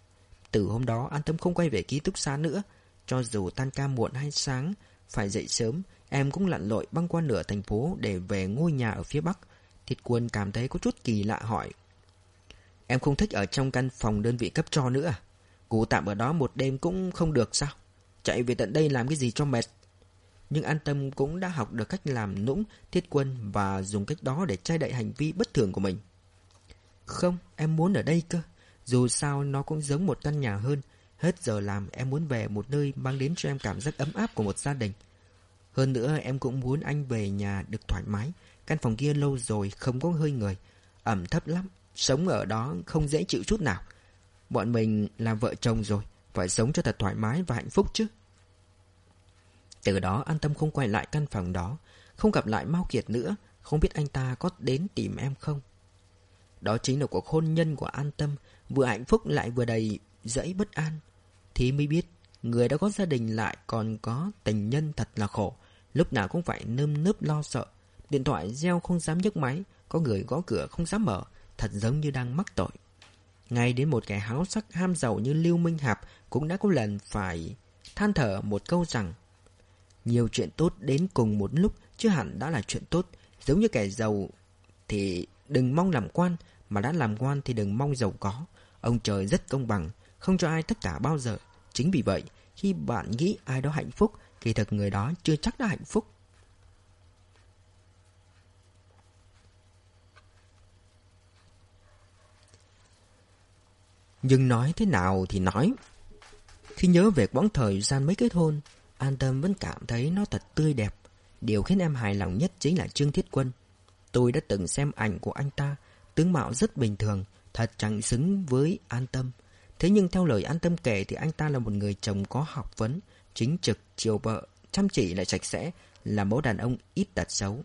Speaker 1: Từ hôm đó an tâm không quay về ký túc xá nữa. Cho dù tan ca muộn hay sáng, phải dậy sớm, em cũng lặn lội băng qua nửa thành phố để về ngôi nhà ở phía Bắc. Thiết quân cảm thấy có chút kỳ lạ hỏi. Em không thích ở trong căn phòng đơn vị cấp cho nữa à? Ngủ tạm ở đó một đêm cũng không được sao? Chạy về tận đây làm cái gì cho mệt? Nhưng an tâm cũng đã học được cách làm nũng thiết quân và dùng cách đó để che đậy hành vi bất thường của mình. Không, em muốn ở đây cơ. Dù sao nó cũng giống một căn nhà hơn. Hết giờ làm em muốn về một nơi mang đến cho em cảm giác ấm áp của một gia đình. Hơn nữa em cũng muốn anh về nhà được thoải mái. Căn phòng kia lâu rồi không có hơi người. Ẩm thấp lắm. Sống ở đó không dễ chịu chút nào. Bọn mình là vợ chồng rồi. Phải sống cho thật thoải mái và hạnh phúc chứ. Từ đó an tâm không quay lại căn phòng đó. Không gặp lại Mao Kiệt nữa. Không biết anh ta có đến tìm em không. Đó chính là cuộc hôn nhân của an tâm. Vừa hạnh phúc lại vừa đầy dẫy bất an. Thì mới biết, người đã có gia đình lại còn có tình nhân thật là khổ. Lúc nào cũng phải nơm nớp lo sợ. Điện thoại reo không dám nhấc máy. Có người gõ cửa không dám mở. Thật giống như đang mắc tội. Ngay đến một kẻ háo sắc ham giàu như Lưu Minh Hạp cũng đã có lần phải than thở một câu rằng nhiều chuyện tốt đến cùng một lúc chứ hẳn đã là chuyện tốt. Giống như kẻ giàu thì đừng mong làm quan, mà đã làm quan thì đừng mong giàu có. Ông trời rất công bằng, không cho ai tất cả bao giờ. Chính vì vậy, khi bạn nghĩ ai đó hạnh phúc, kỳ thực người đó chưa chắc đã hạnh phúc. Nhưng nói thế nào thì nói. Khi nhớ về quãng thời gian mới kết hôn, An Tâm vẫn cảm thấy nó thật tươi đẹp. Điều khiến em hài lòng nhất chính là Trương Thiết Quân. Tôi đã từng xem ảnh của anh ta, tướng mạo rất bình thường, thật chẳng xứng với An Tâm. Thế nhưng theo lời An Tâm kể thì anh ta là một người chồng có học vấn, chính trực, chiều vợ, chăm chỉ lại sạch sẽ, là mẫu đàn ông ít tật xấu.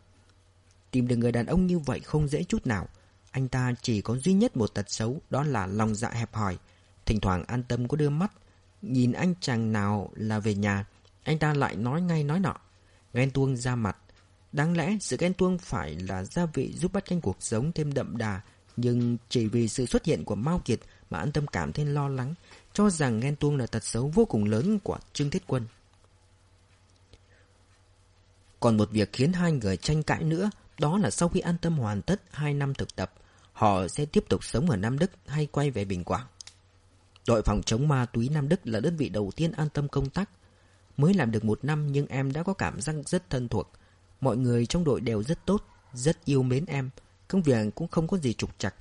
Speaker 1: Tìm được người đàn ông như vậy không dễ chút nào. Anh ta chỉ có duy nhất một tật xấu, đó là lòng dạ hẹp hòi. Thỉnh thoảng An Tâm có đưa mắt, nhìn anh chàng nào là về nhà, anh ta lại nói ngay nói nọ. Ghen tuông ra mặt. Đáng lẽ sự ghen tuông phải là gia vị giúp bắt canh cuộc sống thêm đậm đà. Nhưng chỉ vì sự xuất hiện của Mao Kiệt mà an tâm cảm thấy lo lắng, cho rằng ghen tuông là tật xấu vô cùng lớn của Trương Thiết Quân. Còn một việc khiến hai người tranh cãi nữa, đó là sau khi an tâm hoàn tất 2 năm thực tập, họ sẽ tiếp tục sống ở Nam Đức hay quay về Bình Quảng. Đội phòng chống ma túy Nam Đức là đơn vị đầu tiên an tâm công tác. Mới làm được một năm nhưng em đã có cảm giác rất thân thuộc. Mọi người trong đội đều rất tốt, rất yêu mến em. Công việc cũng không có gì trục trặc.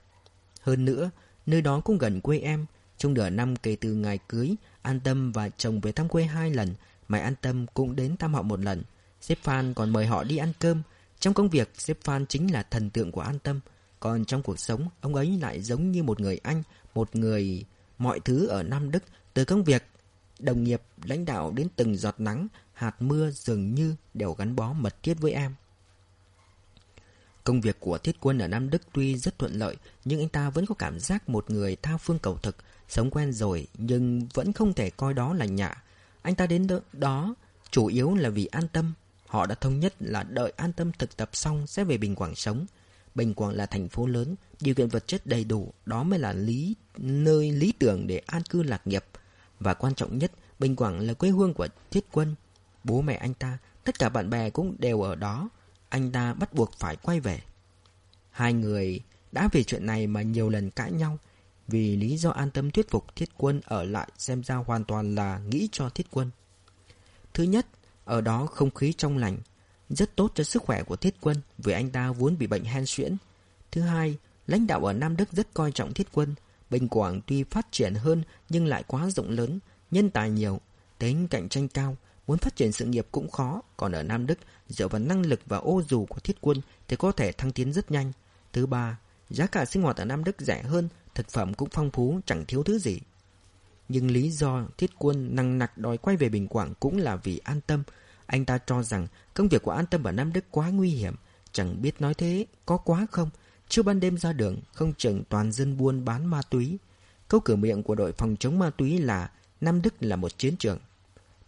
Speaker 1: Hơn nữa, nơi đó cũng gần quê em. Trong nửa năm kể từ ngày cưới, An Tâm và chồng về thăm quê hai lần. mẹ An Tâm cũng đến thăm họ một lần. Sếp Phan còn mời họ đi ăn cơm. Trong công việc, sếp Phan chính là thần tượng của An Tâm. Còn trong cuộc sống, ông ấy lại giống như một người anh, một người mọi thứ ở Nam Đức, từ công việc Đồng nghiệp, lãnh đạo đến từng giọt nắng, hạt mưa dường như đều gắn bó mật thiết với em. Công việc của thiết quân ở Nam Đức tuy rất thuận lợi, nhưng anh ta vẫn có cảm giác một người tha phương cầu thực, sống quen rồi nhưng vẫn không thể coi đó là nhạ. Anh ta đến đó chủ yếu là vì an tâm. Họ đã thống nhất là đợi an tâm thực tập xong sẽ về Bình Quảng sống. Bình Quảng là thành phố lớn, điều kiện vật chất đầy đủ, đó mới là lý nơi lý tưởng để an cư lạc nghiệp. Và quan trọng nhất, Bình Quảng là quê hương của Thiết Quân. Bố mẹ anh ta, tất cả bạn bè cũng đều ở đó. Anh ta bắt buộc phải quay về. Hai người đã vì chuyện này mà nhiều lần cãi nhau. Vì lý do an tâm thuyết phục Thiết Quân ở lại xem ra hoàn toàn là nghĩ cho Thiết Quân. Thứ nhất, ở đó không khí trong lành, rất tốt cho sức khỏe của Thiết Quân vì anh ta vốn bị bệnh hen suyễn. Thứ hai, lãnh đạo ở Nam Đức rất coi trọng Thiết Quân. Bình Quảng tuy phát triển hơn nhưng lại quá rộng lớn, nhân tài nhiều, tính cạnh tranh cao, muốn phát triển sự nghiệp cũng khó. Còn ở Nam Đức, dựa vào năng lực và ô dù của Thiết Quân thì có thể thăng tiến rất nhanh. Thứ ba, giá cả sinh hoạt ở Nam Đức rẻ hơn, thực phẩm cũng phong phú, chẳng thiếu thứ gì. Nhưng lý do Thiết Quân năng nặc đòi quay về Bình Quảng cũng là vì an tâm. Anh ta cho rằng công việc của an tâm ở Nam Đức quá nguy hiểm. Chẳng biết nói thế, có quá không? Chưa ban đêm ra đường, không chừng toàn dân buôn bán ma túy. Câu cửa miệng của đội phòng chống ma túy là Nam Đức là một chiến trường.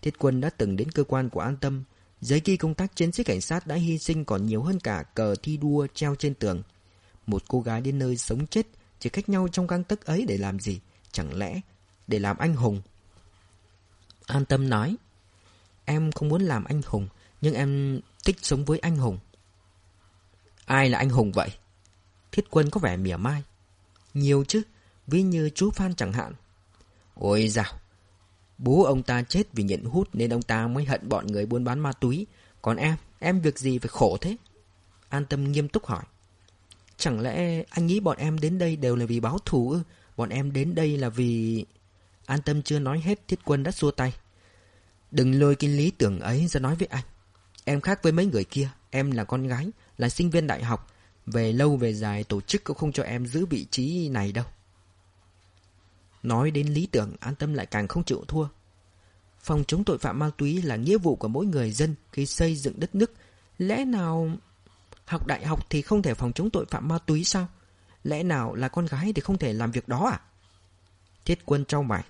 Speaker 1: Thiết Quân đã từng đến cơ quan của an tâm. Giấy ghi công tác chiến sĩ cảnh sát đã hy sinh còn nhiều hơn cả cờ thi đua treo trên tường. Một cô gái đến nơi sống chết chỉ cách nhau trong găng tấc ấy để làm gì? Chẳng lẽ để làm anh hùng? An tâm nói Em không muốn làm anh hùng Nhưng em thích sống với anh hùng Ai là anh hùng vậy? Thiết quân có vẻ mỉa mai Nhiều chứ Ví như chú Phan chẳng hạn Ôi dào Bố ông ta chết vì nhận hút Nên ông ta mới hận bọn người buôn bán ma túy Còn em, em việc gì phải khổ thế? An tâm nghiêm túc hỏi Chẳng lẽ anh nghĩ bọn em đến đây đều là vì báo thù ư? Bọn em đến đây là vì... An tâm chưa nói hết thiết quân đã xua tay. Đừng lôi cái lý tưởng ấy ra nói với anh. Em khác với mấy người kia. Em là con gái, là sinh viên đại học. Về lâu về dài tổ chức cũng không cho em giữ vị trí này đâu. Nói đến lý tưởng, an tâm lại càng không chịu thua. Phòng chống tội phạm ma túy là nghĩa vụ của mỗi người dân khi xây dựng đất nước. Lẽ nào Học đại học thì không thể phòng chống tội phạm ma túy sao? Lẽ nào là con gái thì không thể làm việc đó à? Thiết quân trao mày.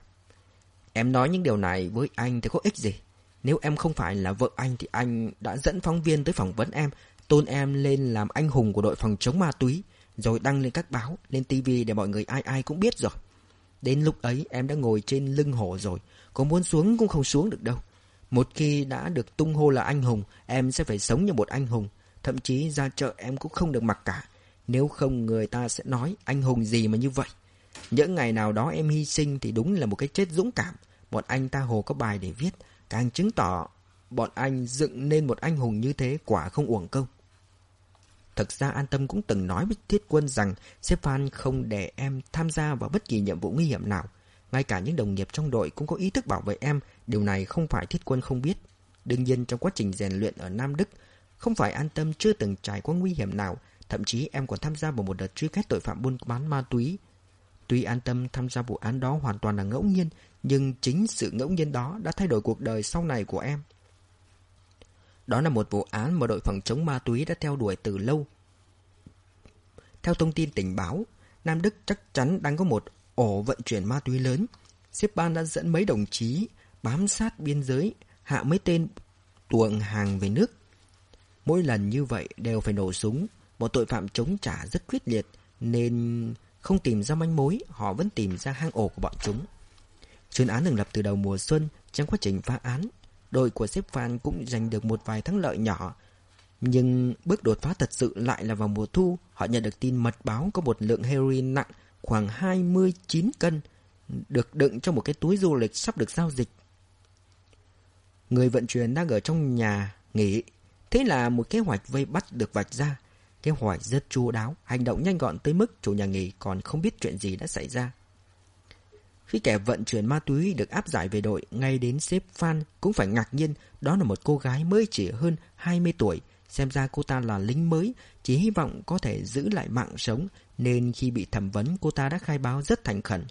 Speaker 1: Em nói những điều này với anh thì có ích gì? Nếu em không phải là vợ anh thì anh đã dẫn phóng viên tới phỏng vấn em, tôn em lên làm anh hùng của đội phòng chống ma túy, rồi đăng lên các báo, lên tivi để mọi người ai ai cũng biết rồi. Đến lúc ấy em đã ngồi trên lưng hổ rồi, có muốn xuống cũng không xuống được đâu. Một khi đã được tung hô là anh hùng, em sẽ phải sống như một anh hùng. Thậm chí ra chợ em cũng không được mặc cả Nếu không người ta sẽ nói Anh hùng gì mà như vậy những ngày nào đó em hy sinh thì đúng là một cái chết dũng cảm. Bọn anh ta hồ có bài để viết Càng chứng tỏ Bọn anh dựng nên một anh hùng như thế Quả không uổng công. Thực ra An Tâm cũng từng nói với Thiết Quân rằng Sếp Phan không để em tham gia vào bất kỳ nhiệm vụ nguy hiểm nào. Ngay cả những đồng nghiệp trong đội cũng có ý thức bảo vệ em. Điều này không phải Thiết Quân không biết. Đương nhiên trong quá trình rèn luyện ở Nam Đức không phải an tâm chưa từng trải qua nguy hiểm nào, thậm chí em còn tham gia vào một đợt truy quét tội phạm buôn bán ma túy. Tuy an tâm tham gia vụ án đó hoàn toàn là ngẫu nhiên, nhưng chính sự ngẫu nhiên đó đã thay đổi cuộc đời sau này của em. Đó là một vụ án mà đội phòng chống ma túy đã theo đuổi từ lâu. Theo thông tin tình báo, Nam Đức chắc chắn đang có một ổ vận chuyển ma túy lớn. Xếp ban đã dẫn mấy đồng chí bám sát biên giới, hạ mấy tên tuồng hàng về nước. Mỗi lần như vậy đều phải nổ súng Một tội phạm chống trả rất quyết liệt Nên không tìm ra manh mối, Họ vẫn tìm ra hang ổ của bọn chúng. Chuyên án được lập từ đầu mùa xuân, Trong quá trình phá án, Đội của xếp Phan cũng giành được một vài thắng lợi nhỏ. Nhưng bước đột phá thật sự lại là vào mùa thu, Họ nhận được tin mật báo có một lượng heroin nặng khoảng 29 cân, Được đựng trong một cái túi du lịch sắp được giao dịch. Người vận chuyển đang ở trong nhà nghỉ, Thế là một kế hoạch vây bắt được vạch ra. Kế hoạch rất chu đáo, hành động nhanh gọn tới mức chủ nhà nghỉ còn không biết chuyện gì đã xảy ra. Khi kẻ vận chuyển ma túy được áp giải về đội, ngay đến sếp Phan cũng phải ngạc nhiên đó là một cô gái mới chỉ hơn 20 tuổi. Xem ra cô ta là lính mới, chỉ hy vọng có thể giữ lại mạng sống, nên khi bị thẩm vấn cô ta đã khai báo rất thành khẩn.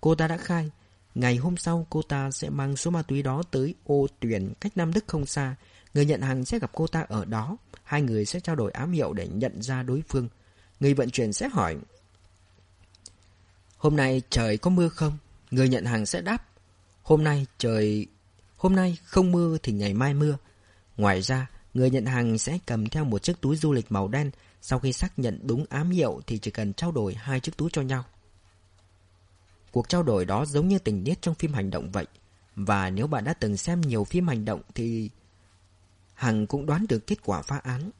Speaker 1: Cô ta đã khai, ngày hôm sau cô ta sẽ mang số ma túy đó tới ô tuyển cách Nam Đức không xa, Người nhận hàng sẽ gặp cô ta ở đó. Hai người sẽ trao đổi ám hiệu để nhận ra đối phương. Người vận chuyển sẽ hỏi. Hôm nay trời có mưa không? Người nhận hàng sẽ đáp. Hôm nay trời... Hôm nay không mưa thì ngày mai mưa. Ngoài ra, người nhận hàng sẽ cầm theo một chiếc túi du lịch màu đen. Sau khi xác nhận đúng ám hiệu thì chỉ cần trao đổi hai chiếc túi cho nhau. Cuộc trao đổi đó giống như tình tiết trong phim hành động vậy. Và nếu bạn đã từng xem nhiều phim hành động thì Hằng cũng đoán được kết quả phá án.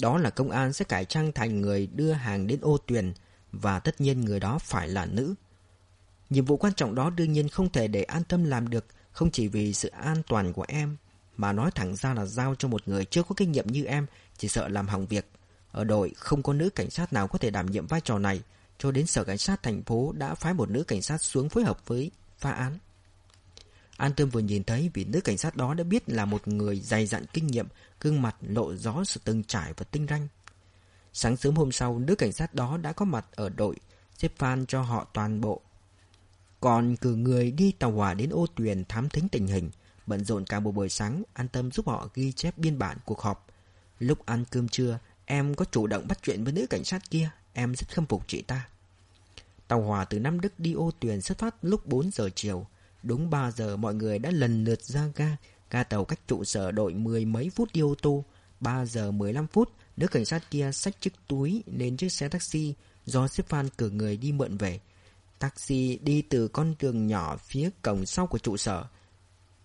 Speaker 1: Đó là công an sẽ cải trang thành người đưa hàng đến ô tuyền và tất nhiên người đó phải là nữ. Nhiệm vụ quan trọng đó đương nhiên không thể để an tâm làm được, Không chỉ vì sự an toàn của em Mà nói thẳng ra là giao cho một người chưa có kinh nghiệm như em Chỉ sợ làm hỏng việc Ở đội không có nữ cảnh sát nào có thể đảm nhiệm vai trò này Cho đến sở cảnh sát thành phố đã phái một nữ cảnh sát xuống phối hợp với phá án An Tâm vừa nhìn thấy vị nữ cảnh sát đó đã biết là một người dày dặn kinh nghiệm, gương mặt lộ rõ sự từng trải và tinh ranh. Sáng sớm hôm sau, nữ cảnh sát đó đã có mặt ở đội, xếp phan cho họ toàn bộ. Còn cử người đi tàu hỏa đến ô tuyền thám thính tình hình, bận rộn cả một buổi sáng, An Tâm giúp họ ghi chép biên bản cuộc họp. Lúc ăn cơm trưa, em có chủ động bắt chuyện với nữ cảnh sát kia, em rất khâm phục chị ta. Tàu hỏa từ Nam Đức đi ô tuyền xuất phát lúc 4 giờ chiều. Đúng 3 giờ mọi người đã lần lượt ra ga. Ga tàu cách trụ sở đội mười mấy phút đi ô tô. 3 giờ 15 phút, nữ cảnh sát kia xách chiếc túi lên chiếc xe taxi do xếp Phan cử người đi mượn về. Taxi đi từ con đường nhỏ phía cổng sau của trụ sở.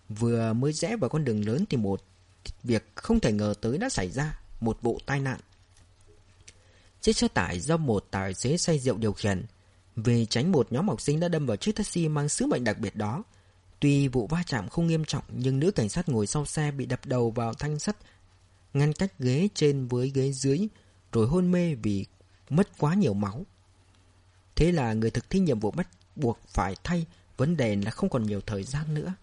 Speaker 1: Vừa mới rẽ vào con đường lớn thì một việc không thể ngờ tới đã xảy ra, một vụ tai nạn. Chiếc xe tải do một tài xế say rượu điều khiển, vì tránh một nhóm học sinh đã đâm vào chiếc taxi mang sứ mệnh đặc biệt đó. Tuy vụ va chạm không nghiêm trọng nhưng nữ cảnh sát ngồi sau xe bị đập đầu vào thanh sắt ngăn cách ghế trên với ghế dưới rồi hôn mê vì mất quá nhiều máu. Thế là người thực thi nhiệm vụ bắt buộc phải thay, vấn đề là không còn nhiều thời gian nữa.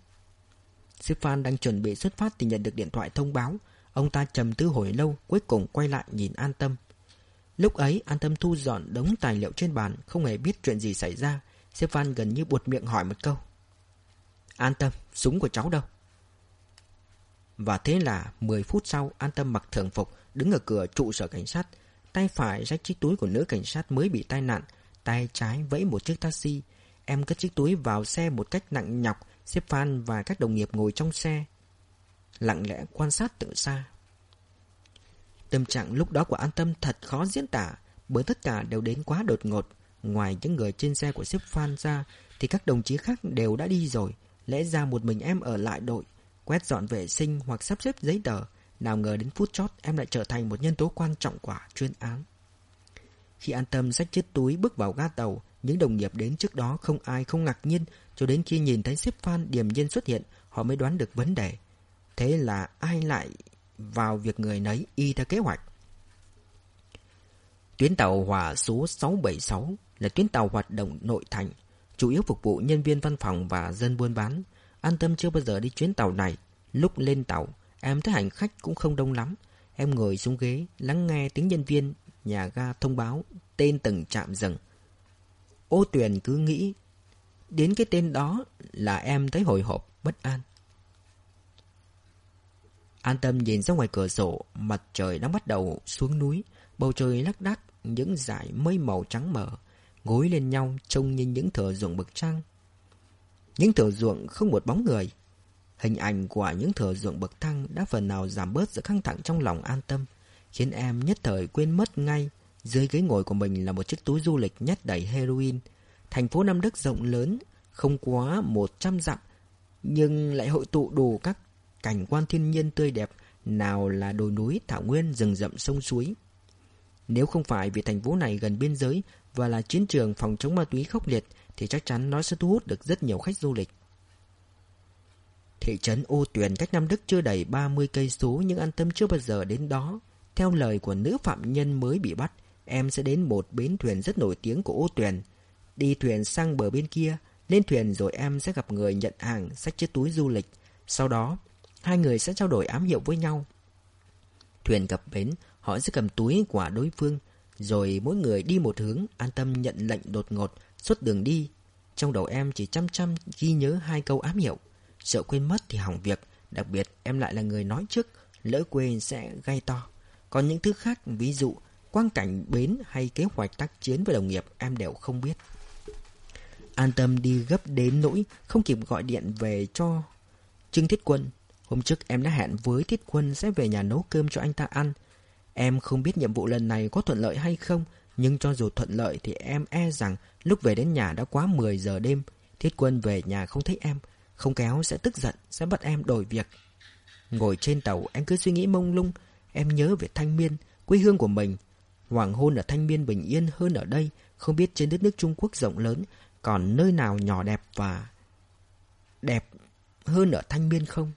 Speaker 1: Sếp Phan đang chuẩn bị xuất phát thì nhận được điện thoại thông báo. Ông ta trầm tư hồi lâu, cuối cùng quay lại nhìn an tâm. Lúc ấy, an tâm thu dọn đống tài liệu trên bàn, không hề biết chuyện gì xảy ra. Sếp Văn gần như buột miệng hỏi một câu. An tâm, súng của cháu đâu? Và thế là 10 phút sau, an tâm mặc thường phục, đứng ở cửa trụ sở cảnh sát. Tay phải rách chiếc túi của nữ cảnh sát mới bị tai nạn, tay trái vẫy một chiếc taxi. Em cất chiếc túi vào xe một cách nặng nhọc, Sếp Phan và các đồng nghiệp ngồi trong xe. Lặng lẽ quan sát từ xa. Tâm trạng lúc đó của An Tâm thật khó diễn tả, bởi tất cả đều đến quá đột ngột. Ngoài những người trên xe của xếp Phan ra, thì các đồng chí khác đều đã đi rồi. Lẽ ra một mình em ở lại đội, quét dọn vệ sinh hoặc sắp xếp giấy tờ. Nào ngờ đến phút chót em lại trở thành một nhân tố quan trọng quả chuyên án. Khi an tâm xách chiếc túi bước vào ga tàu, những đồng nghiệp đến trước đó không ai không ngạc nhiên, cho đến khi nhìn thấy xếp Phan điềm nhiên xuất hiện, họ mới đoán được vấn đề. Thế là ai lại vào việc người nấy y theo kế hoạch? Tuyến tàu hỏa số 676 là tuyến tàu hoạt động nội thành, chủ yếu phục vụ nhân viên văn phòng và dân buôn bán. An tâm chưa bao giờ đi chuyến tàu này. Lúc lên tàu, em thấy hành khách cũng không đông lắm. Em ngồi xuống ghế, lắng nghe tiếng nhân viên nhà ga thông báo tên từng trạm dừng. Ô Tuyền cứ nghĩ đến cái tên đó là em thấy hồi hộp, bất an. An tâm nhìn ra ngoài cửa sổ, mặt trời đang bắt đầu xuống núi, bầu trời lắc đắc, những dải mây màu trắng mờ, gối lên nhau trông như những thửa ruộng bực trăng. Những thửa ruộng không một bóng người. Hình ảnh của những thửa ruộng bậc thang đã phần nào giảm bớt sự căng thẳng trong lòng an tâm, khiến em nhất thời quên mất ngay. Dưới ghế ngồi của mình là một chiếc túi du lịch nhét đầy heroin. Thành phố Nam Đức rộng lớn, không quá 100 dặm, nhưng lại hội tụ đủ các cảnh quan thiên nhiên tươi đẹp, nào là đồi núi, thảo nguyên, rừng rậm, sông suối. Nếu không phải vì thành phố này gần biên giới và là chiến trường phòng chống ma túy khốc liệt, thì chắc chắn nó sẽ thu hút được rất nhiều khách du lịch. Thị trấn Ô Tuyền cách Nam Đức chưa đầy 30 cây số nhưng an tâm chưa bao giờ đến đó. Theo lời của nữ phạm nhân mới bị bắt, em sẽ đến một bến thuyền rất nổi tiếng của Ô Tuyền. Đi thuyền sang bờ bên kia, lên thuyền rồi em sẽ gặp người nhận hàng, xách chiếc túi du lịch. Sau đó, hai người sẽ trao đổi ám hiệu với nhau. Thuyền cập bến, họ sẽ cầm túi của đối phương, rồi mỗi người đi một hướng, an tâm nhận lệnh đột ngột, suốt đường đi. Trong đầu em chỉ chăm chăm ghi nhớ hai câu ám hiệu. Sợ quên mất thì hỏng việc, đặc biệt em lại là người nói trước, lỡ quên sẽ gây to. Còn những thứ khác, ví dụ, quang cảnh bến hay kế hoạch tác chiến với đồng nghiệp em đều không biết. An tâm đi gấp đến nỗi không kịp gọi điện về cho Trương Thiết Quân. Hôm trước em đã hẹn với Thiết Quân sẽ về nhà nấu cơm cho anh ta ăn. Em không biết nhiệm vụ lần này có thuận lợi hay không, nhưng cho dù thuận lợi thì em e rằng lúc về đến nhà đã quá 10 giờ đêm. Thiết Quân về nhà không thấy em, không kéo sẽ tức giận, sẽ bắt em đổi việc. Ngồi trên tàu em cứ suy nghĩ mông lung, em nhớ về Thanh Miên, quê hương của mình. Hoàng hôn ở Thanh Miên bình yên hơn ở đây, không biết trên đất nước Trung Quốc rộng lớn, còn nơi nào nhỏ đẹp và đẹp hơn ở thanh Miên không?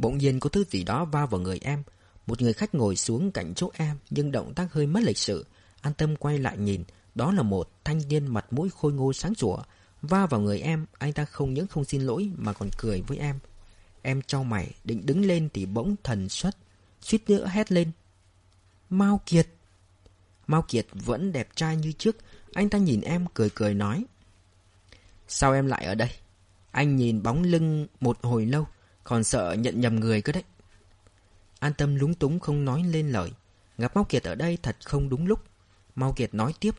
Speaker 1: Bỗng nhiên có thứ gì đó va vào người em. Một người khách ngồi xuống cạnh chỗ em nhưng động tác hơi mất lịch sự. An tâm quay lại nhìn. Đó là một thanh niên mặt mũi khôi ngô sáng sủa. Va vào người em, anh ta không những không xin lỗi mà còn cười với em. Em cho mày định đứng lên thì bỗng thần xuất. Suýt nữa hét lên. Mao Kiệt! Mao Kiệt vẫn đẹp trai như trước. Anh ta nhìn em cười cười nói. Sao em lại ở đây? Anh nhìn bóng lưng một hồi lâu, còn sợ nhận nhầm người cơ đấy. An tâm lúng túng không nói lên lời. Gặp Mau Kiệt ở đây thật không đúng lúc. mau Kiệt nói tiếp.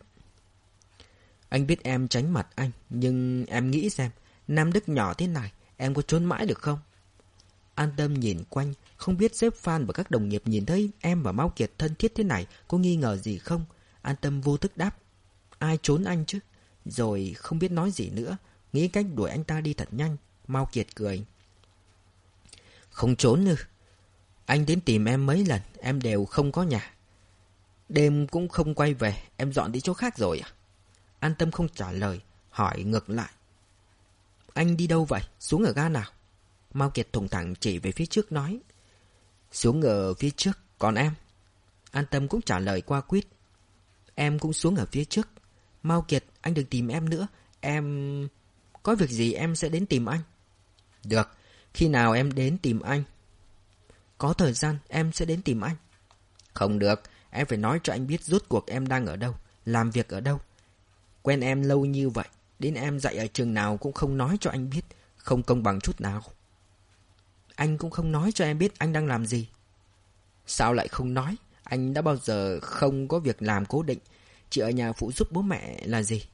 Speaker 1: Anh biết em tránh mặt anh, nhưng em nghĩ xem, Nam Đức nhỏ thế này, em có trốn mãi được không? An tâm nhìn quanh, không biết sếp Phan và các đồng nghiệp nhìn thấy em và Mau Kiệt thân thiết thế này có nghi ngờ gì không? An tâm vô thức đáp. Ai trốn anh chứ? Rồi không biết nói gì nữa, nghĩ cách đuổi anh ta đi thật nhanh. mau Kiệt cười. Không trốn ư? Anh đến tìm em mấy lần, em đều không có nhà. Đêm cũng không quay về, em dọn đi chỗ khác rồi à? An tâm không trả lời, hỏi ngược lại. Anh đi đâu vậy? Xuống ở ga nào? mau Kiệt thùng thẳng chỉ về phía trước nói. Xuống ở phía trước, còn em? An tâm cũng trả lời qua quýt. Em cũng xuống ở phía trước. mau Kiệt, anh đừng tìm em nữa. Em... Có việc gì em sẽ đến tìm anh. Được, khi nào em đến tìm anh? Có thời gian em sẽ đến tìm anh. Không được, em phải nói cho anh biết rốt cuộc em đang ở đâu, làm việc ở đâu. Quen em lâu như vậy, đến em dạy ở trường nào cũng không nói cho anh biết, không công bằng chút nào. Anh cũng không nói cho em biết anh đang làm gì. Sao lại không nói? Anh đã bao giờ không có việc làm cố định, chỉ ở nhà phụ giúp bố mẹ là gì?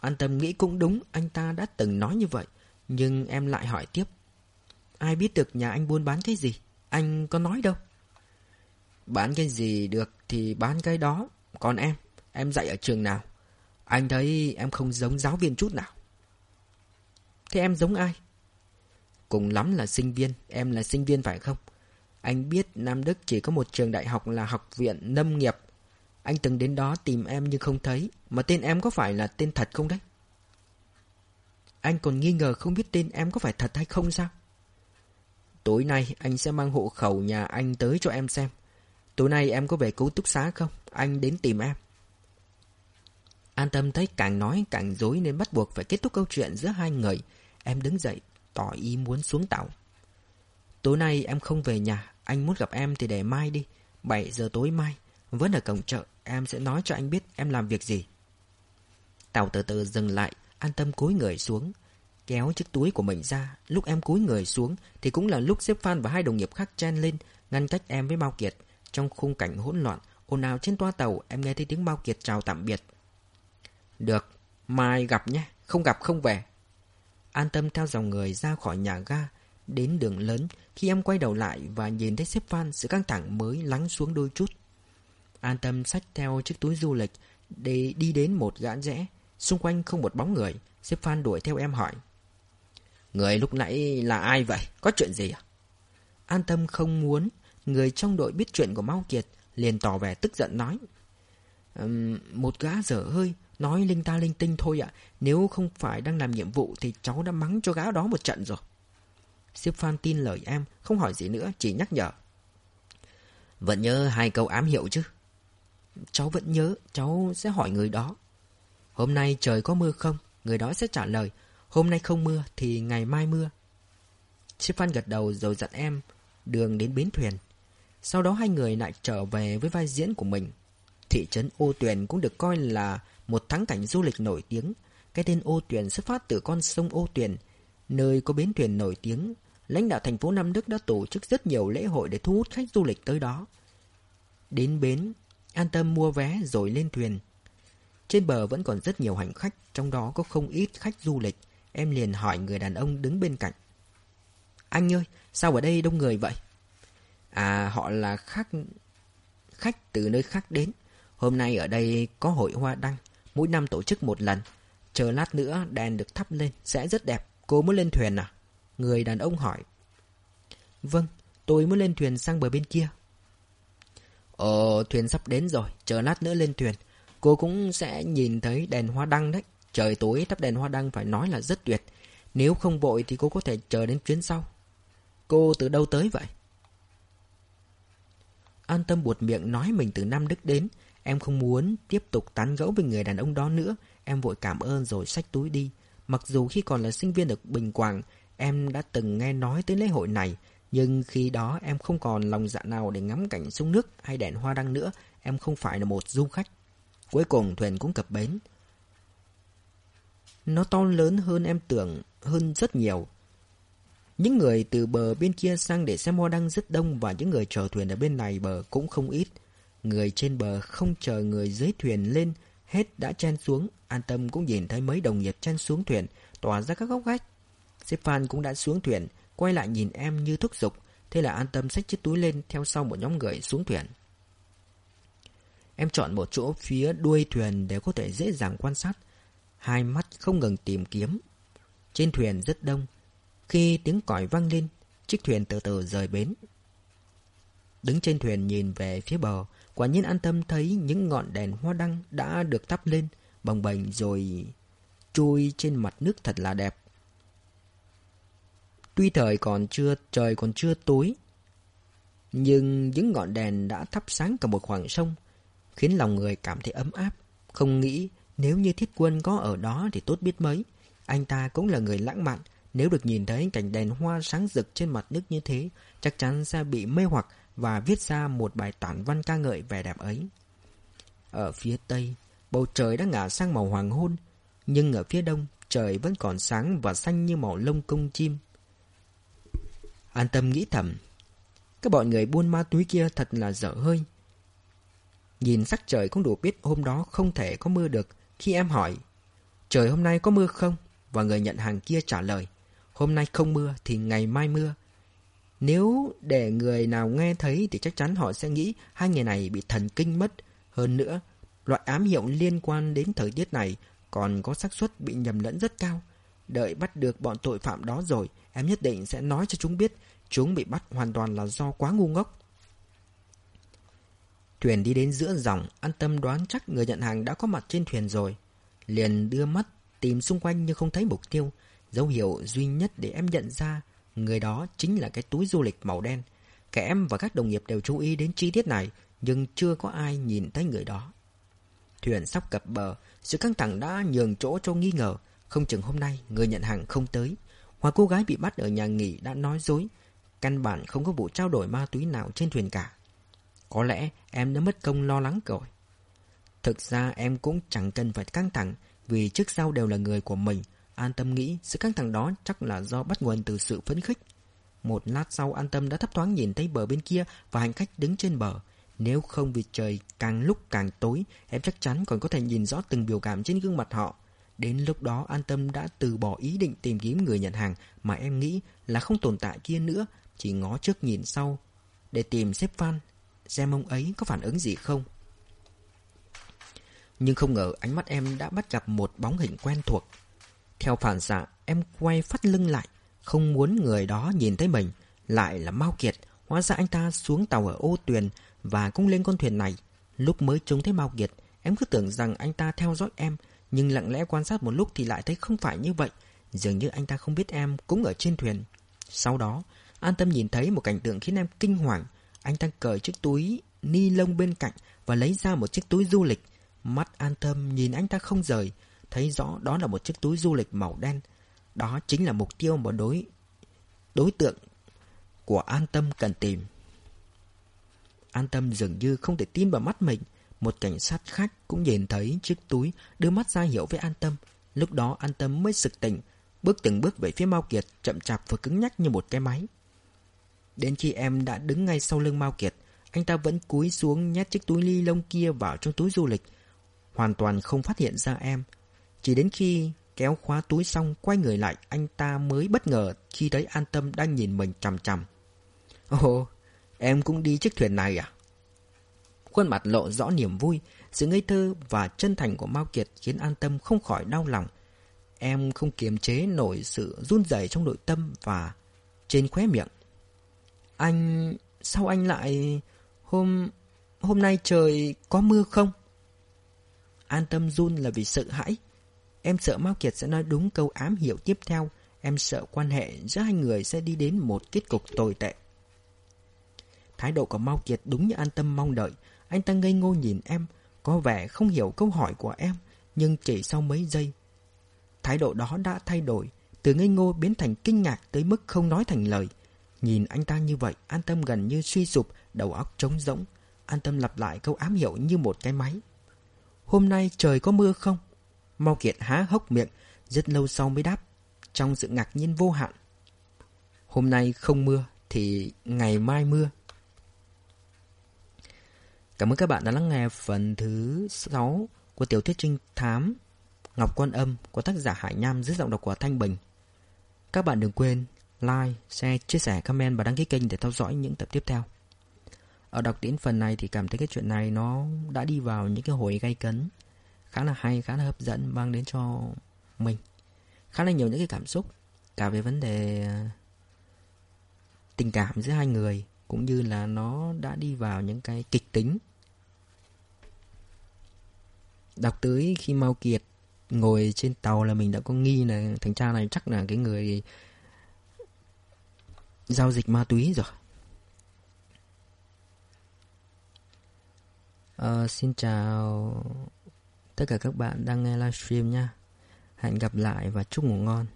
Speaker 1: An tâm nghĩ cũng đúng, anh ta đã từng nói như vậy. Nhưng em lại hỏi tiếp. Ai biết được nhà anh buôn bán cái gì? Anh có nói đâu. Bán cái gì được thì bán cái đó. Còn em, em dạy ở trường nào? Anh thấy em không giống giáo viên chút nào. Thế em giống ai? Cùng lắm là sinh viên, em là sinh viên phải không? Anh biết Nam Đức chỉ có một trường đại học là học viện nâm nghiệp. Anh từng đến đó tìm em nhưng không thấy. Mà tên em có phải là tên thật không đấy? Anh còn nghi ngờ không biết tên em có phải thật hay không sao? Tối nay anh sẽ mang hộ khẩu nhà anh tới cho em xem. Tối nay em có về cứu túc xá không? Anh đến tìm em. An tâm thấy càng nói càng dối nên bắt buộc phải kết thúc câu chuyện giữa hai người. Em đứng dậy, tỏ ý muốn xuống tàu. Tối nay em không về nhà, anh muốn gặp em thì để mai đi. 7 giờ tối mai, vẫn ở cổng chợ, em sẽ nói cho anh biết em làm việc gì. Tàu từ từ dừng lại, an tâm cúi người xuống, kéo chiếc túi của mình ra. Lúc em cúi người xuống thì cũng là lúc xếp Phan và hai đồng nghiệp khác chen lên, ngăn cách em với Mao Kiệt. Trong khung cảnh hỗn loạn, ồn ào trên toa tàu, em nghe thấy tiếng Mao Kiệt chào tạm biệt. Được, mai gặp nhé, không gặp không về. An tâm theo dòng người ra khỏi nhà ga, đến đường lớn. Khi em quay đầu lại và nhìn thấy xếp Phan, sự căng thẳng mới lắng xuống đôi chút. An tâm xách theo chiếc túi du lịch để đi đến một gã rẽ. Xung quanh không một bóng người, xếp Phan đuổi theo em hỏi. Người lúc nãy là ai vậy? Có chuyện gì à? An tâm không muốn, người trong đội biết chuyện của Mao Kiệt, liền tỏ vẻ tức giận nói. Um, một gã dở hơi, nói linh ta linh tinh thôi ạ. Nếu không phải đang làm nhiệm vụ thì cháu đã mắng cho gã đó một trận rồi. Xếp Phan tin lời em, không hỏi gì nữa, chỉ nhắc nhở. Vẫn nhớ hai câu ám hiệu chứ? Cháu vẫn nhớ, cháu sẽ hỏi người đó. Hôm nay trời có mưa không? Người đó sẽ trả lời. Hôm nay không mưa thì ngày mai mưa. Chiếc Phan gật đầu rồi dặn em đường đến bến thuyền. Sau đó hai người lại trở về với vai diễn của mình. Thị trấn Ô Tuyền cũng được coi là một thắng cảnh du lịch nổi tiếng. Cái tên Ô Tuyền xuất phát từ con sông Ô Tuyền, nơi có bến thuyền nổi tiếng. Lãnh đạo thành phố Nam Đức đã tổ chức rất nhiều lễ hội để thu hút khách du lịch tới đó. Đến bến, an tâm mua vé rồi lên thuyền. Trên bờ vẫn còn rất nhiều hành khách, trong đó có không ít khách du lịch. Em liền hỏi người đàn ông đứng bên cạnh. Anh ơi, sao ở đây đông người vậy? À, họ là khách khách từ nơi khác đến. Hôm nay ở đây có hội hoa đăng, mỗi năm tổ chức một lần. Chờ lát nữa đèn được thắp lên, sẽ rất đẹp. Cô muốn lên thuyền à? Người đàn ông hỏi. Vâng, tôi muốn lên thuyền sang bờ bên kia. Ồ, thuyền sắp đến rồi, chờ lát nữa lên thuyền. Cô cũng sẽ nhìn thấy đèn hoa đăng đấy. Trời tối thắp đèn hoa đăng phải nói là rất tuyệt. Nếu không vội thì cô có thể chờ đến chuyến sau. Cô từ đâu tới vậy? An tâm buột miệng nói mình từ Nam Đức đến. Em không muốn tiếp tục tán gẫu với người đàn ông đó nữa. Em vội cảm ơn rồi xách túi đi. Mặc dù khi còn là sinh viên ở Bình Quảng, em đã từng nghe nói tới lễ hội này. Nhưng khi đó em không còn lòng dạ nào để ngắm cảnh sông nước hay đèn hoa đăng nữa. Em không phải là một du khách. Cuối cùng thuyền cũng cập bến. Nó to lớn hơn em tưởng, hơn rất nhiều. Những người từ bờ bên kia sang để xem hoa đăng rất đông và những người chờ thuyền ở bên này bờ cũng không ít. Người trên bờ không chờ người dưới thuyền lên, hết đã chen xuống. An tâm cũng nhìn thấy mấy đồng nghiệp chen xuống thuyền, tỏa ra các góc gách. Stefan cũng đã xuống thuyền, quay lại nhìn em như thúc giục. Thế là an tâm xách chiếc túi lên theo sau một nhóm người xuống thuyền. Em chọn một chỗ phía đuôi thuyền để có thể dễ dàng quan sát. Hai mắt không ngừng tìm kiếm. Trên thuyền rất đông. Khi tiếng còi vang lên, chiếc thuyền từ từ rời bến. Đứng trên thuyền nhìn về phía bờ, quả nhiên an tâm thấy những ngọn đèn hoa đăng đã được thắp lên, bồng bềnh rồi trôi trên mặt nước thật là đẹp. Tuy thời còn chưa trời còn chưa tối, nhưng những ngọn đèn đã thắp sáng cả một khoảng sông, khiến lòng người cảm thấy ấm áp. Không nghĩ nếu như thiết quân có ở đó thì tốt biết mấy. Anh ta cũng là người lãng mạn, nếu được nhìn thấy cảnh đèn hoa sáng rực trên mặt nước như thế, chắc chắn sẽ bị mê hoặc và viết ra một bài tản văn ca ngợi vẻ đẹp ấy. Ở phía tây, bầu trời đã ngả sang màu hoàng hôn, nhưng ở phía đông, trời vẫn còn sáng và xanh như màu lông công chim. An tâm nghĩ thầm, các bọn người buôn ma túy kia thật là dở hơi. Nhìn sắc trời cũng đủ biết hôm đó không thể có mưa được. Khi em hỏi, trời hôm nay có mưa không? Và người nhận hàng kia trả lời, hôm nay không mưa thì ngày mai mưa. Nếu để người nào nghe thấy thì chắc chắn họ sẽ nghĩ hai người này bị thần kinh mất. Hơn nữa, loại ám hiệu liên quan đến thời tiết này còn có xác suất bị nhầm lẫn rất cao. Đợi bắt được bọn tội phạm đó rồi, em nhất định sẽ nói cho chúng biết chúng bị bắt hoàn toàn là do quá ngu ngốc. Thuyền đi đến giữa dòng, an tâm đoán chắc người nhận hàng đã có mặt trên thuyền rồi. Liền đưa mắt tìm xung quanh nhưng không thấy mục tiêu. Dấu hiệu duy nhất để em nhận ra người đó chính là cái túi du lịch màu đen. Cả em và các đồng nghiệp đều chú ý đến chi tiết này, nhưng chưa có ai nhìn thấy người đó. Thuyền sắp cập bờ, sự căng thẳng đã nhường chỗ cho nghi ngờ. Không chừng hôm nay người nhận hàng không tới. Hoặc cô gái bị bắt ở nhà nghỉ đã nói dối. Căn bản không có vụ trao đổi ma túy nào trên thuyền cả. Có lẽ em đã mất công lo lắng rồi. Thực ra em cũng chẳng cần phải căng thẳng vì trước sau đều là người của mình. An tâm nghĩ sự căng thẳng đó chắc là do bắt nguồn từ sự phấn khích. Một lát sau an tâm đã thấp thoáng nhìn thấy bờ bên kia và hành khách đứng trên bờ. Nếu không vì trời càng lúc càng tối, em chắc chắn còn có thể nhìn rõ từng biểu cảm trên gương mặt họ. Đến lúc đó an tâm đã từ bỏ ý định tìm kiếm người nhận hàng mà em nghĩ là không tồn tại kia nữa, chỉ ngó trước nhìn sau. Để tìm xếp Phan, xem ông ấy có phản ứng gì không. Nhưng không ngờ ánh mắt em đã bắt gặp một bóng hình quen thuộc. Theo phản xạ, em quay phát lưng lại, không muốn người đó nhìn thấy mình. Lại là Mao Kiệt, hóa ra anh ta xuống tàu ở ô tuyền và cũng lên con thuyền này. Lúc mới trông thấy Mao Kiệt, em cứ tưởng rằng anh ta theo dõi em, nhưng lặng lẽ quan sát một lúc thì lại thấy không phải như vậy. Dường như anh ta không biết em cũng ở trên thuyền. Sau đó, An Tâm nhìn thấy một cảnh tượng khiến em kinh hoàng. Anh ta cởi chiếc túi ni lông bên cạnh và lấy ra một chiếc túi du lịch. Mắt an tâm nhìn anh ta không rời, thấy rõ đó là một chiếc túi du lịch màu đen. Đó chính là mục tiêu mà đối đối tượng của an tâm cần tìm. An tâm dường như không thể tin vào mắt mình. Một cảnh sát khách cũng nhìn thấy chiếc túi đưa mắt ra hiệu với an tâm. Lúc đó an tâm mới sực tỉnh, bước từng bước về phía Mao Kiệt chậm chạp và cứng nhắc như một cái máy. Đến khi em đã đứng ngay sau lưng Mao Kiệt, anh ta vẫn cúi xuống nhét chiếc túi ly lông kia vào trong túi du lịch. Hoàn toàn không phát hiện ra em. Chỉ đến khi kéo khóa túi xong quay người lại anh ta mới bất ngờ khi thấy an tâm đang nhìn mình chằm chằm. Ồ, em cũng đi chiếc thuyền này à? Khuôn mặt lộ rõ niềm vui, sự ngây thơ và chân thành của Mao Kiệt khiến an tâm không khỏi đau lòng. Em không kiềm chế nổi sự run rẩy trong nội tâm và trên khóe miệng. Anh... sao anh lại... Hôm... hôm nay trời có mưa không? An tâm run là vì sợ hãi. Em sợ Mao Kiệt sẽ nói đúng câu ám hiệu tiếp theo. Em sợ quan hệ giữa hai người sẽ đi đến một kết cục tồi tệ. Thái độ của Mao Kiệt đúng như an tâm mong đợi. Anh ta ngây ngô nhìn em, có vẻ không hiểu câu hỏi của em, nhưng chỉ sau mấy giây. Thái độ đó đã thay đổi, từ ngây ngô biến thành kinh ngạc tới mức không nói thành lời. Nhìn anh ta như vậy, an tâm gần như suy sụp, đầu óc trống rỗng. An tâm lặp lại câu ám hiệu như một cái máy. Hôm nay trời có mưa không? Mau Kiệt há hốc miệng, rất lâu sau mới đáp, trong sự ngạc nhiên vô hạn. Hôm nay không mưa, thì ngày mai mưa. Cảm ơn các bạn đã lắng nghe phần thứ 6 của tiểu thuyết trinh thám Ngọc Quan Âm của tác giả Hải Nham dưới giọng đọc của Thanh Bình. Các bạn đừng quên like, share, chia sẻ, comment và đăng ký kênh để theo dõi những tập tiếp theo. Ở đọc đến phần này thì cảm thấy cái chuyện này nó đã đi vào những cái hồi gay cấn khá là hay, khá là hấp dẫn mang đến cho mình khá là nhiều những cái cảm xúc cả về vấn đề à, tình cảm giữa hai người cũng như là nó đã đi vào những cái kịch tính đọc tới khi Mao Kiệt ngồi trên tàu là mình đã có nghi là thằng cha này chắc là cái người giao dịch ma túy rồi À, xin chào tất cả các bạn đang nghe livestream nha. Hẹn gặp lại và chúc ngủ ngon.